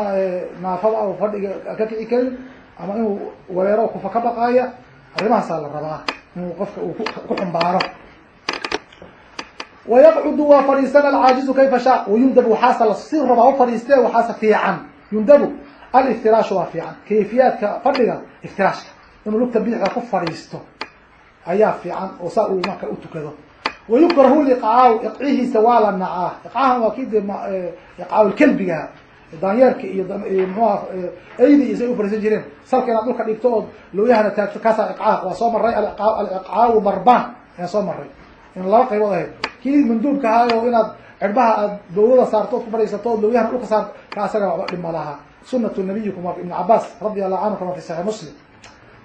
naafada a fadhiga ka kici karin ama inuu wareero kufa ka baqaaya arrimahaasaa la rabaa inuu qofka uu ku xumbaaro. Wayaqcudu waa fadhiisana alcaajizu kayfa shaa. Wayundabu waxaasa la si rabaa u fadhiistee waxaase fiican. Yundabu aliftiraashu waa fiican. Kayfiyaadka fadhiga iftiraashka. Inuu lugta bidixda ku fadhiisto ayaa fiican oo saa uu marka u tukado. Wayukrahu liqcaaw iqcihiisa waa la nacaa. Iqcahan waa kii de iqcaaw kelbiga daanyeerka iyo mxuha iyo say u fariisan jireen. Salka inaad dhulka dhigto ood looyahana taagto kaasaa iqcaa waa soo maray aliqcaawu barbaan ayaa soo maray in laba qaybood ahayd. Kii manduubka ahaayo inaad cirbaha aad dawlada saarto ood ku fadhiisato ood looyahana dhulka saar ka asaga waba dhib sunatu nabiyikum waa ibn cabaas radi allahu canhu kama fi saxiix muslim.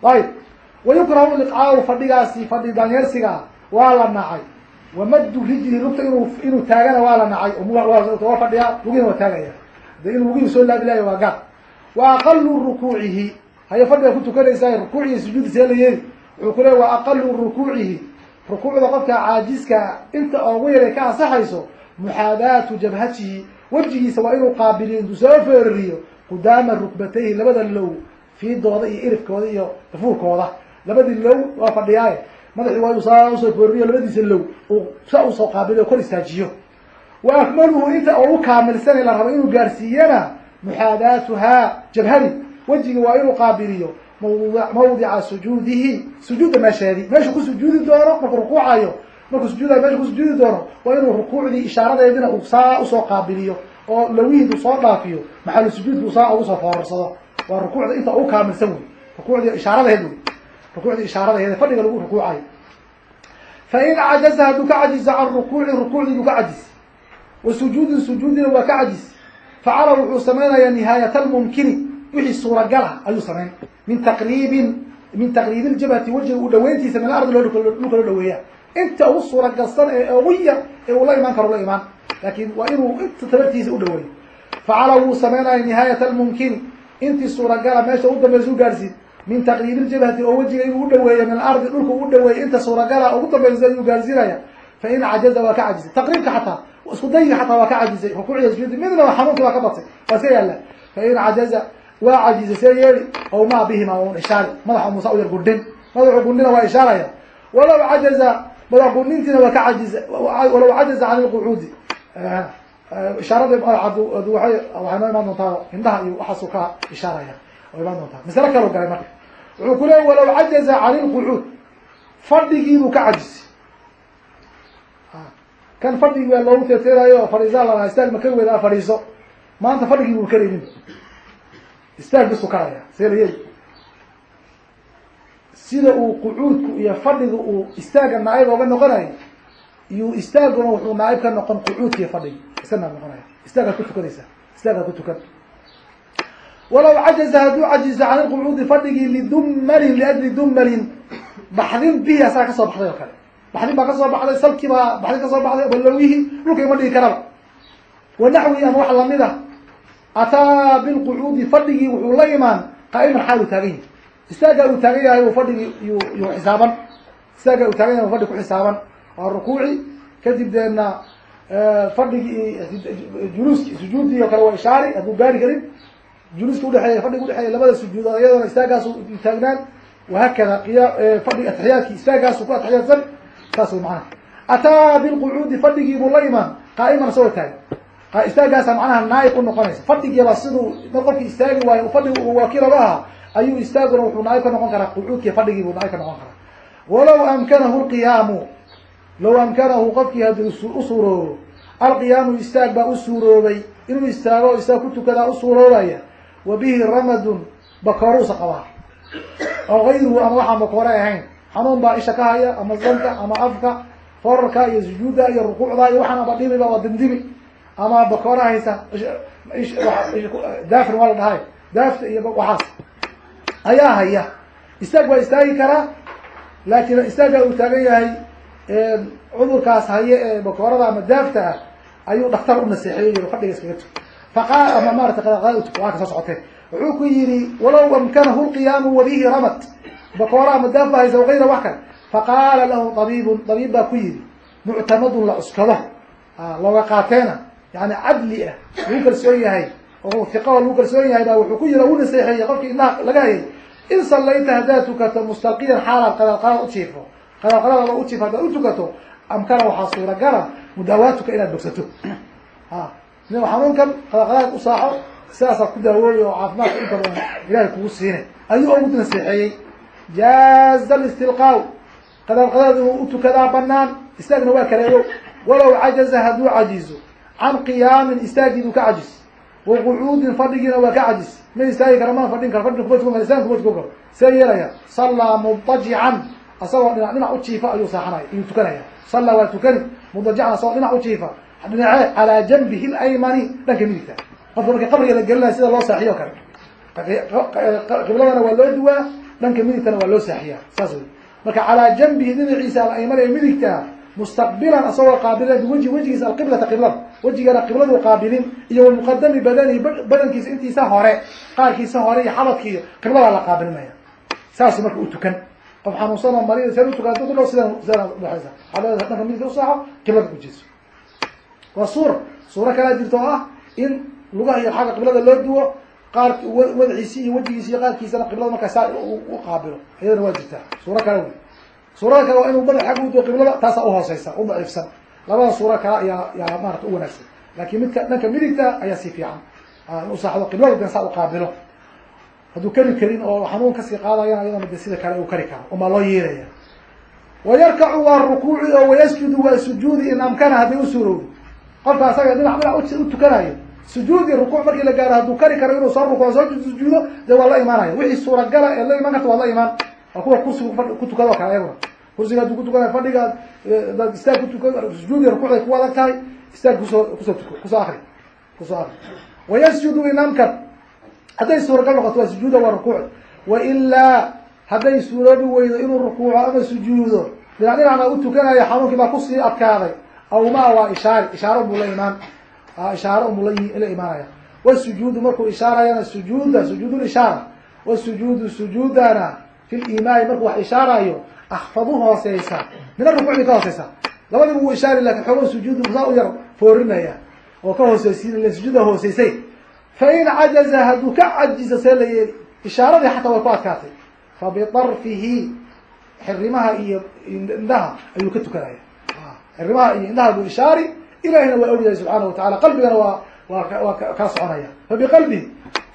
Ayib. Wayukrahu liqcaawu fadhigaasi fadhi daanyeersiga waa la nacay. Wamaddu rijli lugta inuu inuu taagana waa la nacay. Waa fadhiyaa lugina waa taagaya de inuu lugihi soo laabilaayo waa gaar wa aqalu rukuucihi. Haye fadhiga ku tukanaysaa rukuucihi sujuudi see la yeeli wuxuu ku leey wa aqalu rukuucihi. Rukuucda qofka caajiska inta ugu yaray ka ansaxayso muxaadaatu jabhatihi. Wejigiisa waa inuu qaabiliyo intuu soo feeririyo qudaama rukbatayhi labada low fiidooda iyo irifkooda iyo dafuurkooda. Labadii low waa fadhiyaaye madaxii waa inuu saa u soo feeririyo labadiisa low uu saa u soo qaabiliyo kor istaajiyo wa akmaluhu inta ugu kaamilsanay la rabo inuu gaarsiiyana muxaadaatuhaa jabhadi wejiga waa inuu qaabiliyo mawdica sujuudihi. Sujuudda meesheedii. Meeshuu ku sujuudi doono markuu rukuucayo markuu sujuudayo meeshu ku sujuudi doono waa inuu rukuucdii ishaaradeedina uu saa u soo qaabiliyo oo lawihiidu soo dhaafiyo maxalu sujuudku saa ugu soo foorarsado waa rukuucda inta ugu kaamilsan wey rukuucdii ishaaradeed rukuucdii ishaaradeed fadhiga lagu rukuucayo. Fain cajaza hadduu ka cajizo can rukuuci rukuucdii buu ka cajis wa sujuudin sujuudina waa ka cajis facala wuxuu samaynayaa nihaayat almumkini wixii suuragala ayuu samayn min taqriibin min taqriibi ljabhati wejiga u dhaweyntiisa min ardi dhulka loo dhaweeya inta ugu suuragalsan ee ugu yar ee uu la imaan karo la imaan. Laakin waa inuu inta tabartiisa u dhaweeyo facala wuu samaynaya nihaayat almumkini intii suuragala meesha u dambaysa u gaarsiin. Min taqriibi ljabhati oo wejiga inuu u dhaweeyo min alardi dhulka u dhaweeyo inta suuragala ugu dambaysa ayuu gaarsiinaya. Fain cajaza waa ka cajisay taqriibka isku dayiga xataa waa ka cajisay rukuucda sujuudi midnaba xanuunkii waa ka badsay waa iska yaalla. Fain cajaza waa cajizay see yeeli aw maa bihima un ishaari madaxa muusa u yar gundhin. Madaxu gundhina waa ishaaraya walaw cajaza madax gundhintiina waa ka cajiza walaw cajaza can ilqucuudi. Ishaarada waxay noo imaan doontaa indhaha iyo waxaasu ka ishaaraya. Oo imaan doontaa. Masale kaloo galay marka. Wuxuu ku leeyay walaw cajaza can ilqucuud. Fadhigiibuu ka cajisay kan fadhigii baa loogu teeteerayo oo fadhiisaa la istaag ma ka wedaa fadhiiso maanta fadhigii buu karaynin istaag bisku karaya seelayey sida uu qucuudku iyo fadhiga uu istaaga naaib ooga noqonayo iyo istaaguna wuxuu naaib ka noqon qucuudka iyo fadhigi iska naaib noqonaya. Istaagaad ku tukanaysa. Istaagaad ku tukan. Walaw cajaza hadduu cajizo can ilqucuudi fadhigii lidummalin liajli dummalin baxdin bihi asaga ka soo baxday oo kale baxdin baa ka soo baxday salkii baa baxdin ka soo baxday balowihii dhulka ima dhigi karaba wa naxwihi ama wax la mid a ataa bilqucuudi fadhigii wuxuu la imaan qaa'iman xaal uu taagan yahay. Istaagaa uu taagan yahay u fadhigii yu yuu xisaaban. Istaagaa uu taagan yahay u fadhig ku xisaaban. Waa rukuuci kadib deedna fadhigii juluuski sujuuddii oo kale waa ishaari hadduu gaari karin juluuska udhexeeya fadhiga udhexeeya labada sujuudood iyadona istaagaas taagnaan wahakada qiya fadhi atixiyaadki istaagaasu ku atixiyaadsan saas way macnaha. Ataa bilqucuudi fadhigiibuu la imaan qaa'iman isagoo taagan istaagaasa macnaha naaib u noqonaysa. Fadhigiiba siduu mar qofkii istaagi waayo fadhigi uu wakiil oga ahaa ayuu istaaguna wuxuu naaib ka noqon karaa. Qucuudkii fadhigiibuu naaib ka noqon karaa. Walaw amkanahu lqiyaamu law amkanahu qofkii haddii u suuroobo alqiyaamu istaag baa u suuroobay. Inuu istaago istaag ku tukadaa u suuroobaya wa bihi ramadun bakooruusa qabaa. Oo gayruhu ama waxaan bakoore ahayn xanuun baa isha ka haya ama sanka ama afka forarka iyo sujuudda iyo rukuucda iyo waxaan aba dhibiba waa dindimi. Ama bakoora haysa daafin waa la dhahay. Daafta iyo waxaas. Ayaa haya. Istaag waa istaagi karaa laakiin istaaga uu taagan yahay cudurkaas haye ee bakoorada ama daafta ah ayuu dhaktar u naseexeeyey fadhiga iskaga tuk faqa ama maarata qadaqada utuk waa ka soo socotee wuxuu ku yidhi walaw amkanahu lqiyaamu wabihi ramad bakoora ama daaf ba haysa wax kale faqaala lahu tabiibun tabiib baa ku yidhi muctamadun la cuskado looga qaateena yani cadli ah lagu kalsoon yahay oo hiqa oo lagu kalsoon yahay baa wuxuu ku yiri u naseexeeyey qofkii indhaha laga hayay. In sallayta haddaad tukato mustalqiyan xaalaad qadalqalada ujiifo qadalqalada u jiifo haddaad u tukato amkana waxaa suuragala mudaawaatuka inaad bogsato. Ha nin xanuunkan qadalqaladaad u saaxo sidaasaad ku daawoobi oo caafimaadka inta badan ilahay kugu siine. Ayuu ugu naseexeeyey jaaza listilqaaw qadalqalada inuu u tukadaa banaan istaagna waa kaleeyo walow cajaza hadduu cajizo can qiyaamin istaagiiduu ka cajis wa qucuudin fadhigiina waa ka cajis ma istaagi kara mana fadhin karo fadhi kuma tukan karo istaan kuma tukan karo see yeelaya sallaa mubtajican asagoo dhinac dhinac u jiifa ayuu saaxanaya ayuu tukanaya sallaa waa tukani mubtajican asagoo dhinac u jiifa dhinacee calaa janbihi laymani dhanka midigta qofka marka qabriga la gelinaya sida loo saaxiyo kale qibladana waa loo duwaa dhanka midigtana waa loo saaxiyaa saas wey marka calaa janbihi dhinaciisa alaymani ee midigtaa mustaqbilan asagoo qaabilin biwajhi wejigiisa alqiblata qiblada wejigana qibladu qaabilin iyo wamuqadami badanihi badankiisa intiisa hore qaarkiisa hore iyo xabadkiiyo qibladaa la qaabilinaya. Saas marka u tukan. Qof xanuunsan oo marid seen utukan dad udhow sidan udhexaysa xaalada dhanka midigta usaaxo qiblada kujeeso waa suura suuro kalaa jirto oo ah in lugaha iyo xagga qiblada loo duwo qaar wadaxiisi iyo wejigiisa iyo qaarkiisana qiblada markaa saa u qaabilo. Iyadana waa jirtaa. Suuro kale wey suurada kale waa inuu madax xagga uduwo qiblada taasaa uhooseysa u daciifsan. Labada suuro kale ayaa yaa maarata u wanaagsan. Laakin midka dhanka midigta ayaa si fiican. In usaaxdo qiblada den saa u qaabilo. Hadduu kari karin oo xanuun ka sii qaadayana iyadana de sida kale uu kari karo umaa loo yeelaya. Wayarkacu waa rukuuci oo wayasjudu waa sujuudi in amkana hadday u suurowdo qofka asaga dhinac dhinac u sujuudi rukuuc markii la gaaro hadduu kari karo inuu soo rukuuco soo sujuudo dee waa la imaanaya wixii suuragala ee la imaan karta waa la imaan. Waa kuwa kursiga ku tukado kale ayaguna. Kursiga hadduu kutukanayo fadhiga istaag kutuka sujuudi rukuucday ku adag tahay istaag ku soo ku soo tuko ku soo akri. Kusoo akri. Wayasjudu in amkan hadday suuragal noqoto waa sujuuda waa rukuuc. Wailaa hadday suuroobi weydo inuu rukuuco ama sujuudo. Dhinac dhinacna u tukanayo xanuunkii baa ku sii adkaaday. Awmaa waa ishaari ishaaro buu la imaan ishaaro umula la imaanaya. Wasujuudu markuu ishaarayana sujuuda sujuud ishaara wasujuudu sujuudana fi limaani markuu wax ishaarayo akfadu hooseysa mina rukuucdii ka hooseysa labadiba wuu ishaari laakiin xoogo sujuudu saa u yar foorinaya oo ka hooseysiin sujuuda hooseysay. Fain cajaza hadduu ka cajizo see la yeeli ishaaradii xataa way ku adkaatay. Fabiarfihi xirimaha iyo indhaha ayuu ka tukanaya. Xirimaha iyo indhaha buu ishaari ilahina waa ogyahay subxaana watacala qalbigana waa waa waa kala soconaya fabiqalbihi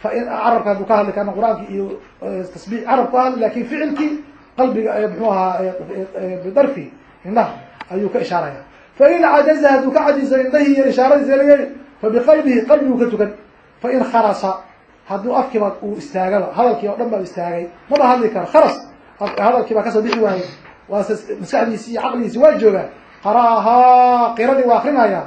fain carabka hadduu ka hadli karna qur'aanki iyo tasbiix carab ka hadli laakiin ficilkii qalbiga mxuu ahaa bidarfihi indhaha ayuu ka ishaaraya fain cajaza hadduu ka cajizo indhahii iyo ishaaradiisa layeeli fabiqalbihi qalbigu ka tukan fain kharasa hadduu afkiiba uu istaagaba hadalkii oo dhan baa istaagay maba hadli karo kharas hadalkii baa ka soo bixi waayey waase maskaxdiisi iyo caqligiisi waa joogaa qara'ahaa qiradii waa akrinaya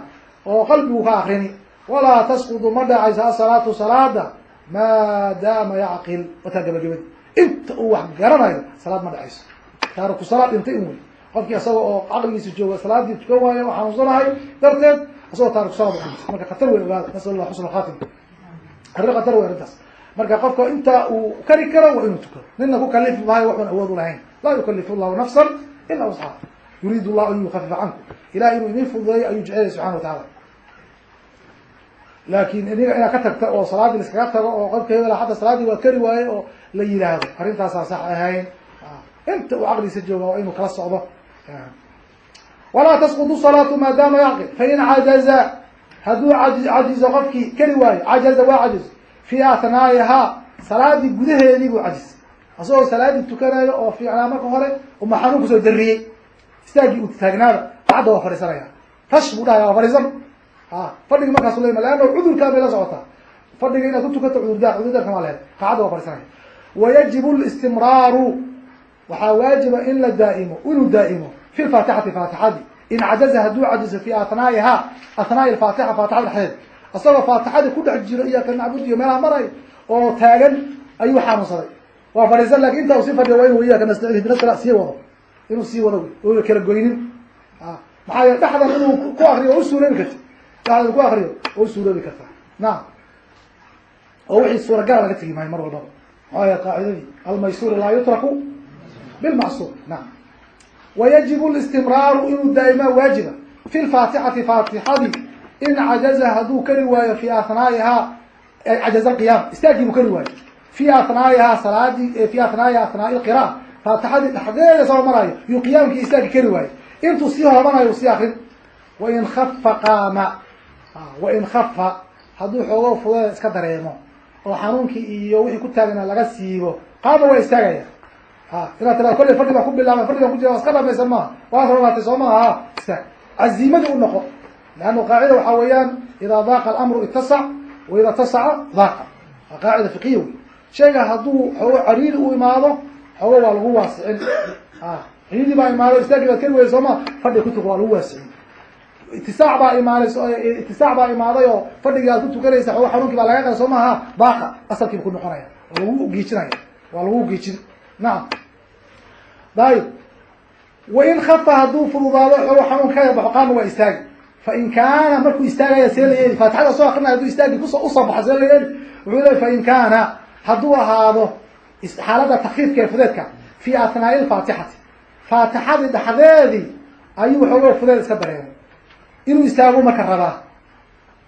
oo qalbigu ka akrini walaa tasqudu ma dhacayso asalaatu salaada maadaama yacqil. Wataa gabagabadi inta uu wax garanayo salaad ma dhacayso. Taariku salaad dhintay in wey qofkii isaga oo caqligiisa jooga salaadii tukan waayo oo xanuunsanahay darteed isagoo taariku salaad dhintay. Marka khatar wey ogaada nasal allah xusna alkhatim arrin khatar wey arrintaas. Marka qofka inta uu kari karo waa inuu tukado nina ku kalifi maayo waxuun awood u lahayn. Laa yukalifu llahu nafsan ila wusxaa yuriid llahu an yukafifa cankum ilahay inuu idin fududeeyo ayuu jecelaya subxana wa tacaala laakin iniga inaad ka tagta oo salaadii laiskaga tago oo qofka hebela hadda salaaddii waa kari waaye oo la yihaahdo arrintaasaa sax ahayn inta uu caqligiisa jooga waa inuu kala socdo walaa tasqudu salaatu maadaama yacqil fain cajaza hadduu cajizo qofkii kari waayo cajaza waa cajiz fi athnaa'ihaa salaadii gudaheedii buu cajiz asagoo salaadii tukanayo oo fiicnaa marka hore uma ku soo darriyey istaagii uu taagnaaba bacda waa fadhiisanaya tash buu dhahaya waa fadhiisan. A fadhigi markaasu lema leanna cudurkaa bay la socotaa fadhiga inaad ku tukato cudurdaar cudurdaarka maa lehed. Qacadda waa fadhiisanaya wayajibu listimraaru waxaa waajiba in la daa'imo inuu daa'imo fi lfaatixati faatixadii. In cajaza hadduu cajizo fi athnaa'ihaa athnaa'i alfaatixa faatixada dhexdeed. Asagoo faatixadii ku dhex jiro iyaaka nacbud meelaha marayo oo taagan ayuu xanuunsaday waa fadhiisan laakiin intaa u sii fadhiya waa inu iyaaka nastacin hidina sala sii inuu sii wado oo kala goynin. Maxaa yeele dhexdan inuu ku akriyo oo usuuloobi karti dhexdan ku akriyo oo usuuloobi kartaa nacam oo wixii suuragala laga tegi maayo mar walbaba maxaa yeele qaacidadii. Almaysuuru laa yutraku bilmacsuur nacam wayajibu listimraaru inuu daa'imaa waajiba. Fi lfaatixati faatixadii in cajaza hadduu kari waayo fi athnaa'ihaa cajaza alqiyaam istaagii buu kari waayo fi athnaa'ihaa salaadii fi athnaa'iha athnaa'i lqira'a faatixadii dhexdeeda soo maraayo yuu qiyaamkii istaagi kari waayo intuu sii hoobanayo sii akrin wain kafa qaama. Wain kafa hadduu xoogoo fudeeda iska dareemo. Oo xanuunkii iyo wixii ku taagnaa laga siibo qaama waa istaagaya. Inaad tiraado kolley fadhi baan ku bilaabay fadhi baan ku jira waa iska dhamaysan maaha waad rabaatay soo maaha istaag. Caziimadii u noqo. Leanna qaacida waxaa weeyaan idaa daaqa alamru itasac wa idaa tasaca daaqa. Waa qaacida fiqiya wey hadduu xoogo cariiri u imaado xoogo waa lagu waasicin. Cariiri baa imaado istaagii baad kari weyda soo maa fadhiga kutuka waa lagu waasicin. Itisaac baa imaanay itisaac baa imaaday oo fadhigii aad ku tukanaysa xoogo xanuunkii baa laga qada soo maaha daaqa asalkiiba ku noqonaya waa lagu giijinaya waa lagu giijin. Nacam dayib. Wain kafa hadduu fududaado xoogo xanuun ka baxo qaama waa istaagi. Fain kaana markuu istaagaya see la yeeli faatixada soo akrinaya hadduu istaagi kus u soo baxa see la yeeli wuxuu leey fain kaana hadduu ahaado xaaladda takfiifka ee fudeedka fi athnaa'i lfaatixati faatixadii dhexdeedii ayuu xoogo fudeed iska dareemay. Inuu istaago marka rabaa.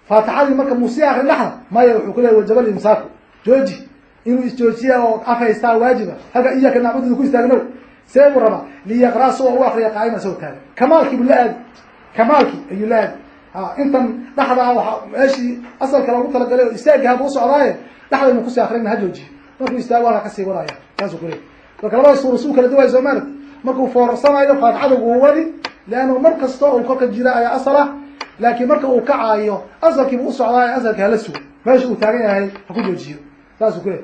Faatixadii marka musii akrin dhexda maya wuxuu ku leey wajaba limsaaku jooji. Inuu isjoojiya oo af haystaa waajiba. Halka iyaka nacbudu ku istaagno see buu rabaa. Liyaqraa si oo u akriya qaa'ima isagoo taagan. Kamaalkii buu la aadi. Kamaalkii ayuu la aadi. Intan dhexdaa waa meeshii asalka loogu talagalay oo istaagi haba u socdaaye dhexda inu ku sii akrina ha joojiyo markuu istaago halka ka sii wadaya saasuu kuleey marka labada suura suu kala duwaay soo maarad markuu foorarsanayo faatixada wuu wadi leannu mar kasta uu kolka jira ayaa asal ah. Laakiin marka uu kacaayo asalkiibu u socdaayo asalka hala sugo. Meesha uu taagan yahay ha ku joojiyo. Saasuu kuleey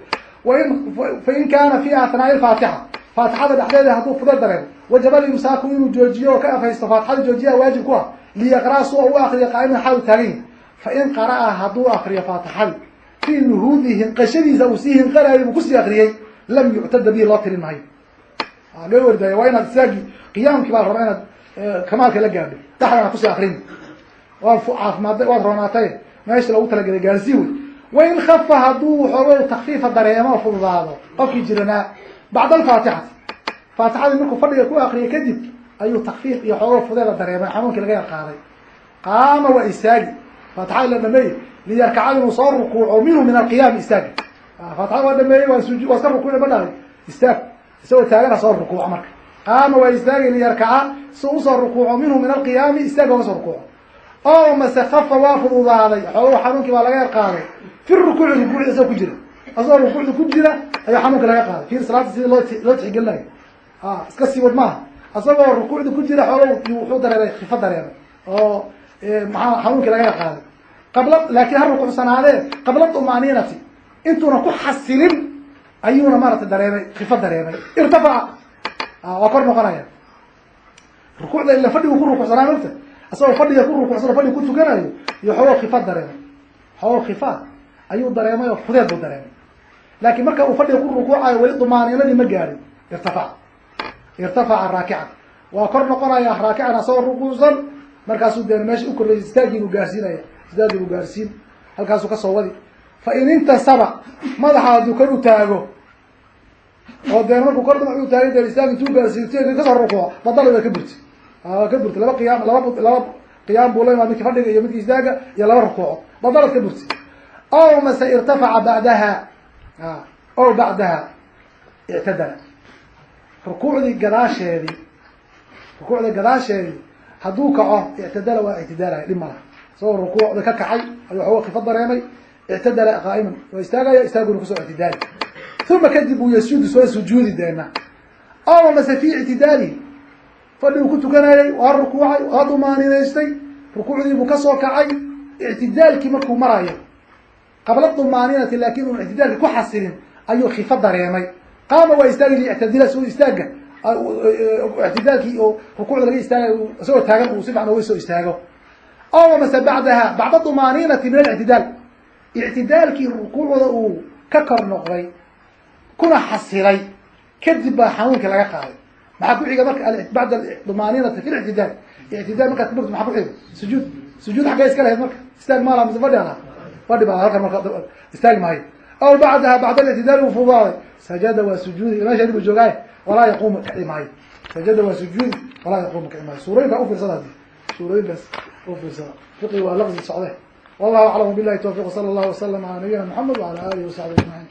fain kaana fi athnaa'i lfaatixa faatixada dhexdeeda hadduu fuda dareemo. Wajaba limsaaku inuu joojiyo oo ka afhaysto faatixada joojiyaa waajib ku ah. Liyaqraa oo u akriyo qaa'iman xaal u taagan yahay. Fain qara'a hadduu akriyo faatixadii fii nuhuudihi hinqashadiisa uu sii hinqanayo buu ku sii akriyey lam yuctada bihi loo tirin maayo loo wardaayo waa inaad isaagii qiyaamkii baa rabaa inaad kamaalka la gaadho dhexdana ku sii akrin waad caafimaadday waad roonaatay meesha loogu talagelay gaarsii wey wain kafa hadduu xoogo takfiifa dareemo fududaado qofkii jiranaa bacda alfaatixati faatixadii markuu fadhiga ku akriyay kadib ayuu takfiif iyo xoogo fudeeda dareemay xanuunkii laga yar qaaday qaama waa istaagi faatixadii la dhameeyey liyarkaca inuu soo rukuuco minhu min alqiyaami istaagi faatixada waa dhameeyey waa suju waa iska rukuuci ma dhahay istaag isagoo taagana soo rukuuco marka qaama waa istaagi liyarkaca si u soo rukuuco minhu min alqiyaami istaag oga soo rukuuco oo mase kafa waa fududaaday xoogo xanuunkii baa laga yar qaaday fi rukuuci rukuucda isagoo ku jira asagoo rukuucda ku jira ayaa xanuunka laga qaaday fiir salaada sidii loo loo tixgelinayo a iska sii wad maaha asagoo rukuucda ku jira xoogo wuxuu dareemay kifo dareemay oo maxaa xanuunkii laga yaqaaday qabla laakiin ha rukuucsanaadee qabla dumaniinati intuuna ku xasilin ayuuna maaragtay dareemay kifo dareemay. Irtafaca waa kor noqonaya. Rukuucda ila fadhigu ku rukucsanaa mogta isagoo fadhiga ku rukucsan o fadhiga ku tukanayo iyo xoogo kifa dareemay. Xoogo kifa ayuu dareemay oo fudeed buu dareemay. Laakiin marka uu fadhiga ku rukuucayo weli dumaaniinadii ma gaadhin irtafaca irtafaca raakican. Waa kor noqonaya raakican asagoo rukuucsan markaasuu dee meesha ukoraysa istaagiibuu gaarsiinaya istaagiibuu gaarsiin halkaasuu ka soo wadi. Fa in intasaba madaxa hadduu kor u taago. Oo dee markuu kor madax u taagay dee istaag intuu gaarsiin ka soo rukuuco badala waa ka burti ka burti laba qiyaam laba laba qiyaam buu la imaa midki fadhiga iyo midki istaaga iyo laba rukuuco badalad ka burti o mase irtafaca bacdaha. O bacdaha. Ictadala. Rukuucdii gadaasheedii rukuucdii gadaasheedii hadduu kaco ictadala waa ictidaalaya dhib malaha isagoo rukuucda ka kacay ayuu waxooga kifa dareemay ictadala qaa'iman waa istaagaya istaaguna ku soo ictidaali. Uma kadib uu yasjudu soo sujuudi deena. O mase fi ictidaalihi fadhigu ku tukanayay waa rukuucay waa dumaaninaystay rukuucdiibuu ka soo kacay ictidaalkii markuu marayo qabla dumaaninati laakin un ictidaalki ku xasilin ayuu kifa dareemay. Qaama waa istaagi liictadila si istaaga ictidaalkii oo rukuucda laga istaagay isagoo taagan uu si soo istaago o mase bacdaha bacda dumaaninati min alictidaal. Ictidaalkii rukuucda uu ka kor noqday kuna xasilay kadib baa xanuunkii laga qaaday. Maxaa ku xiga marka bacda dumaaninati fi lictidaal ictidaal markaad kuburt maxaa ku xiga? Sujuud. Sujuud xaggay iska lahayd marka? Istaag maala mise fadhi ala fadhi baa halkan marka istaagi maayo aw bacdaha bacda alictidaal uu fudaaday sajada waa sujuudi meesha buu joogaaye walaa yaquumu kici maayo sajada waa sujuudi walaa yaquumu suurooyinkaas ufiirsada fiqi waa laqsi socde. Wallahu aclam bilahi tawfiq sala allahu wasalam ala nabiyina maxamed wala alihi wasaxbi ajmaciin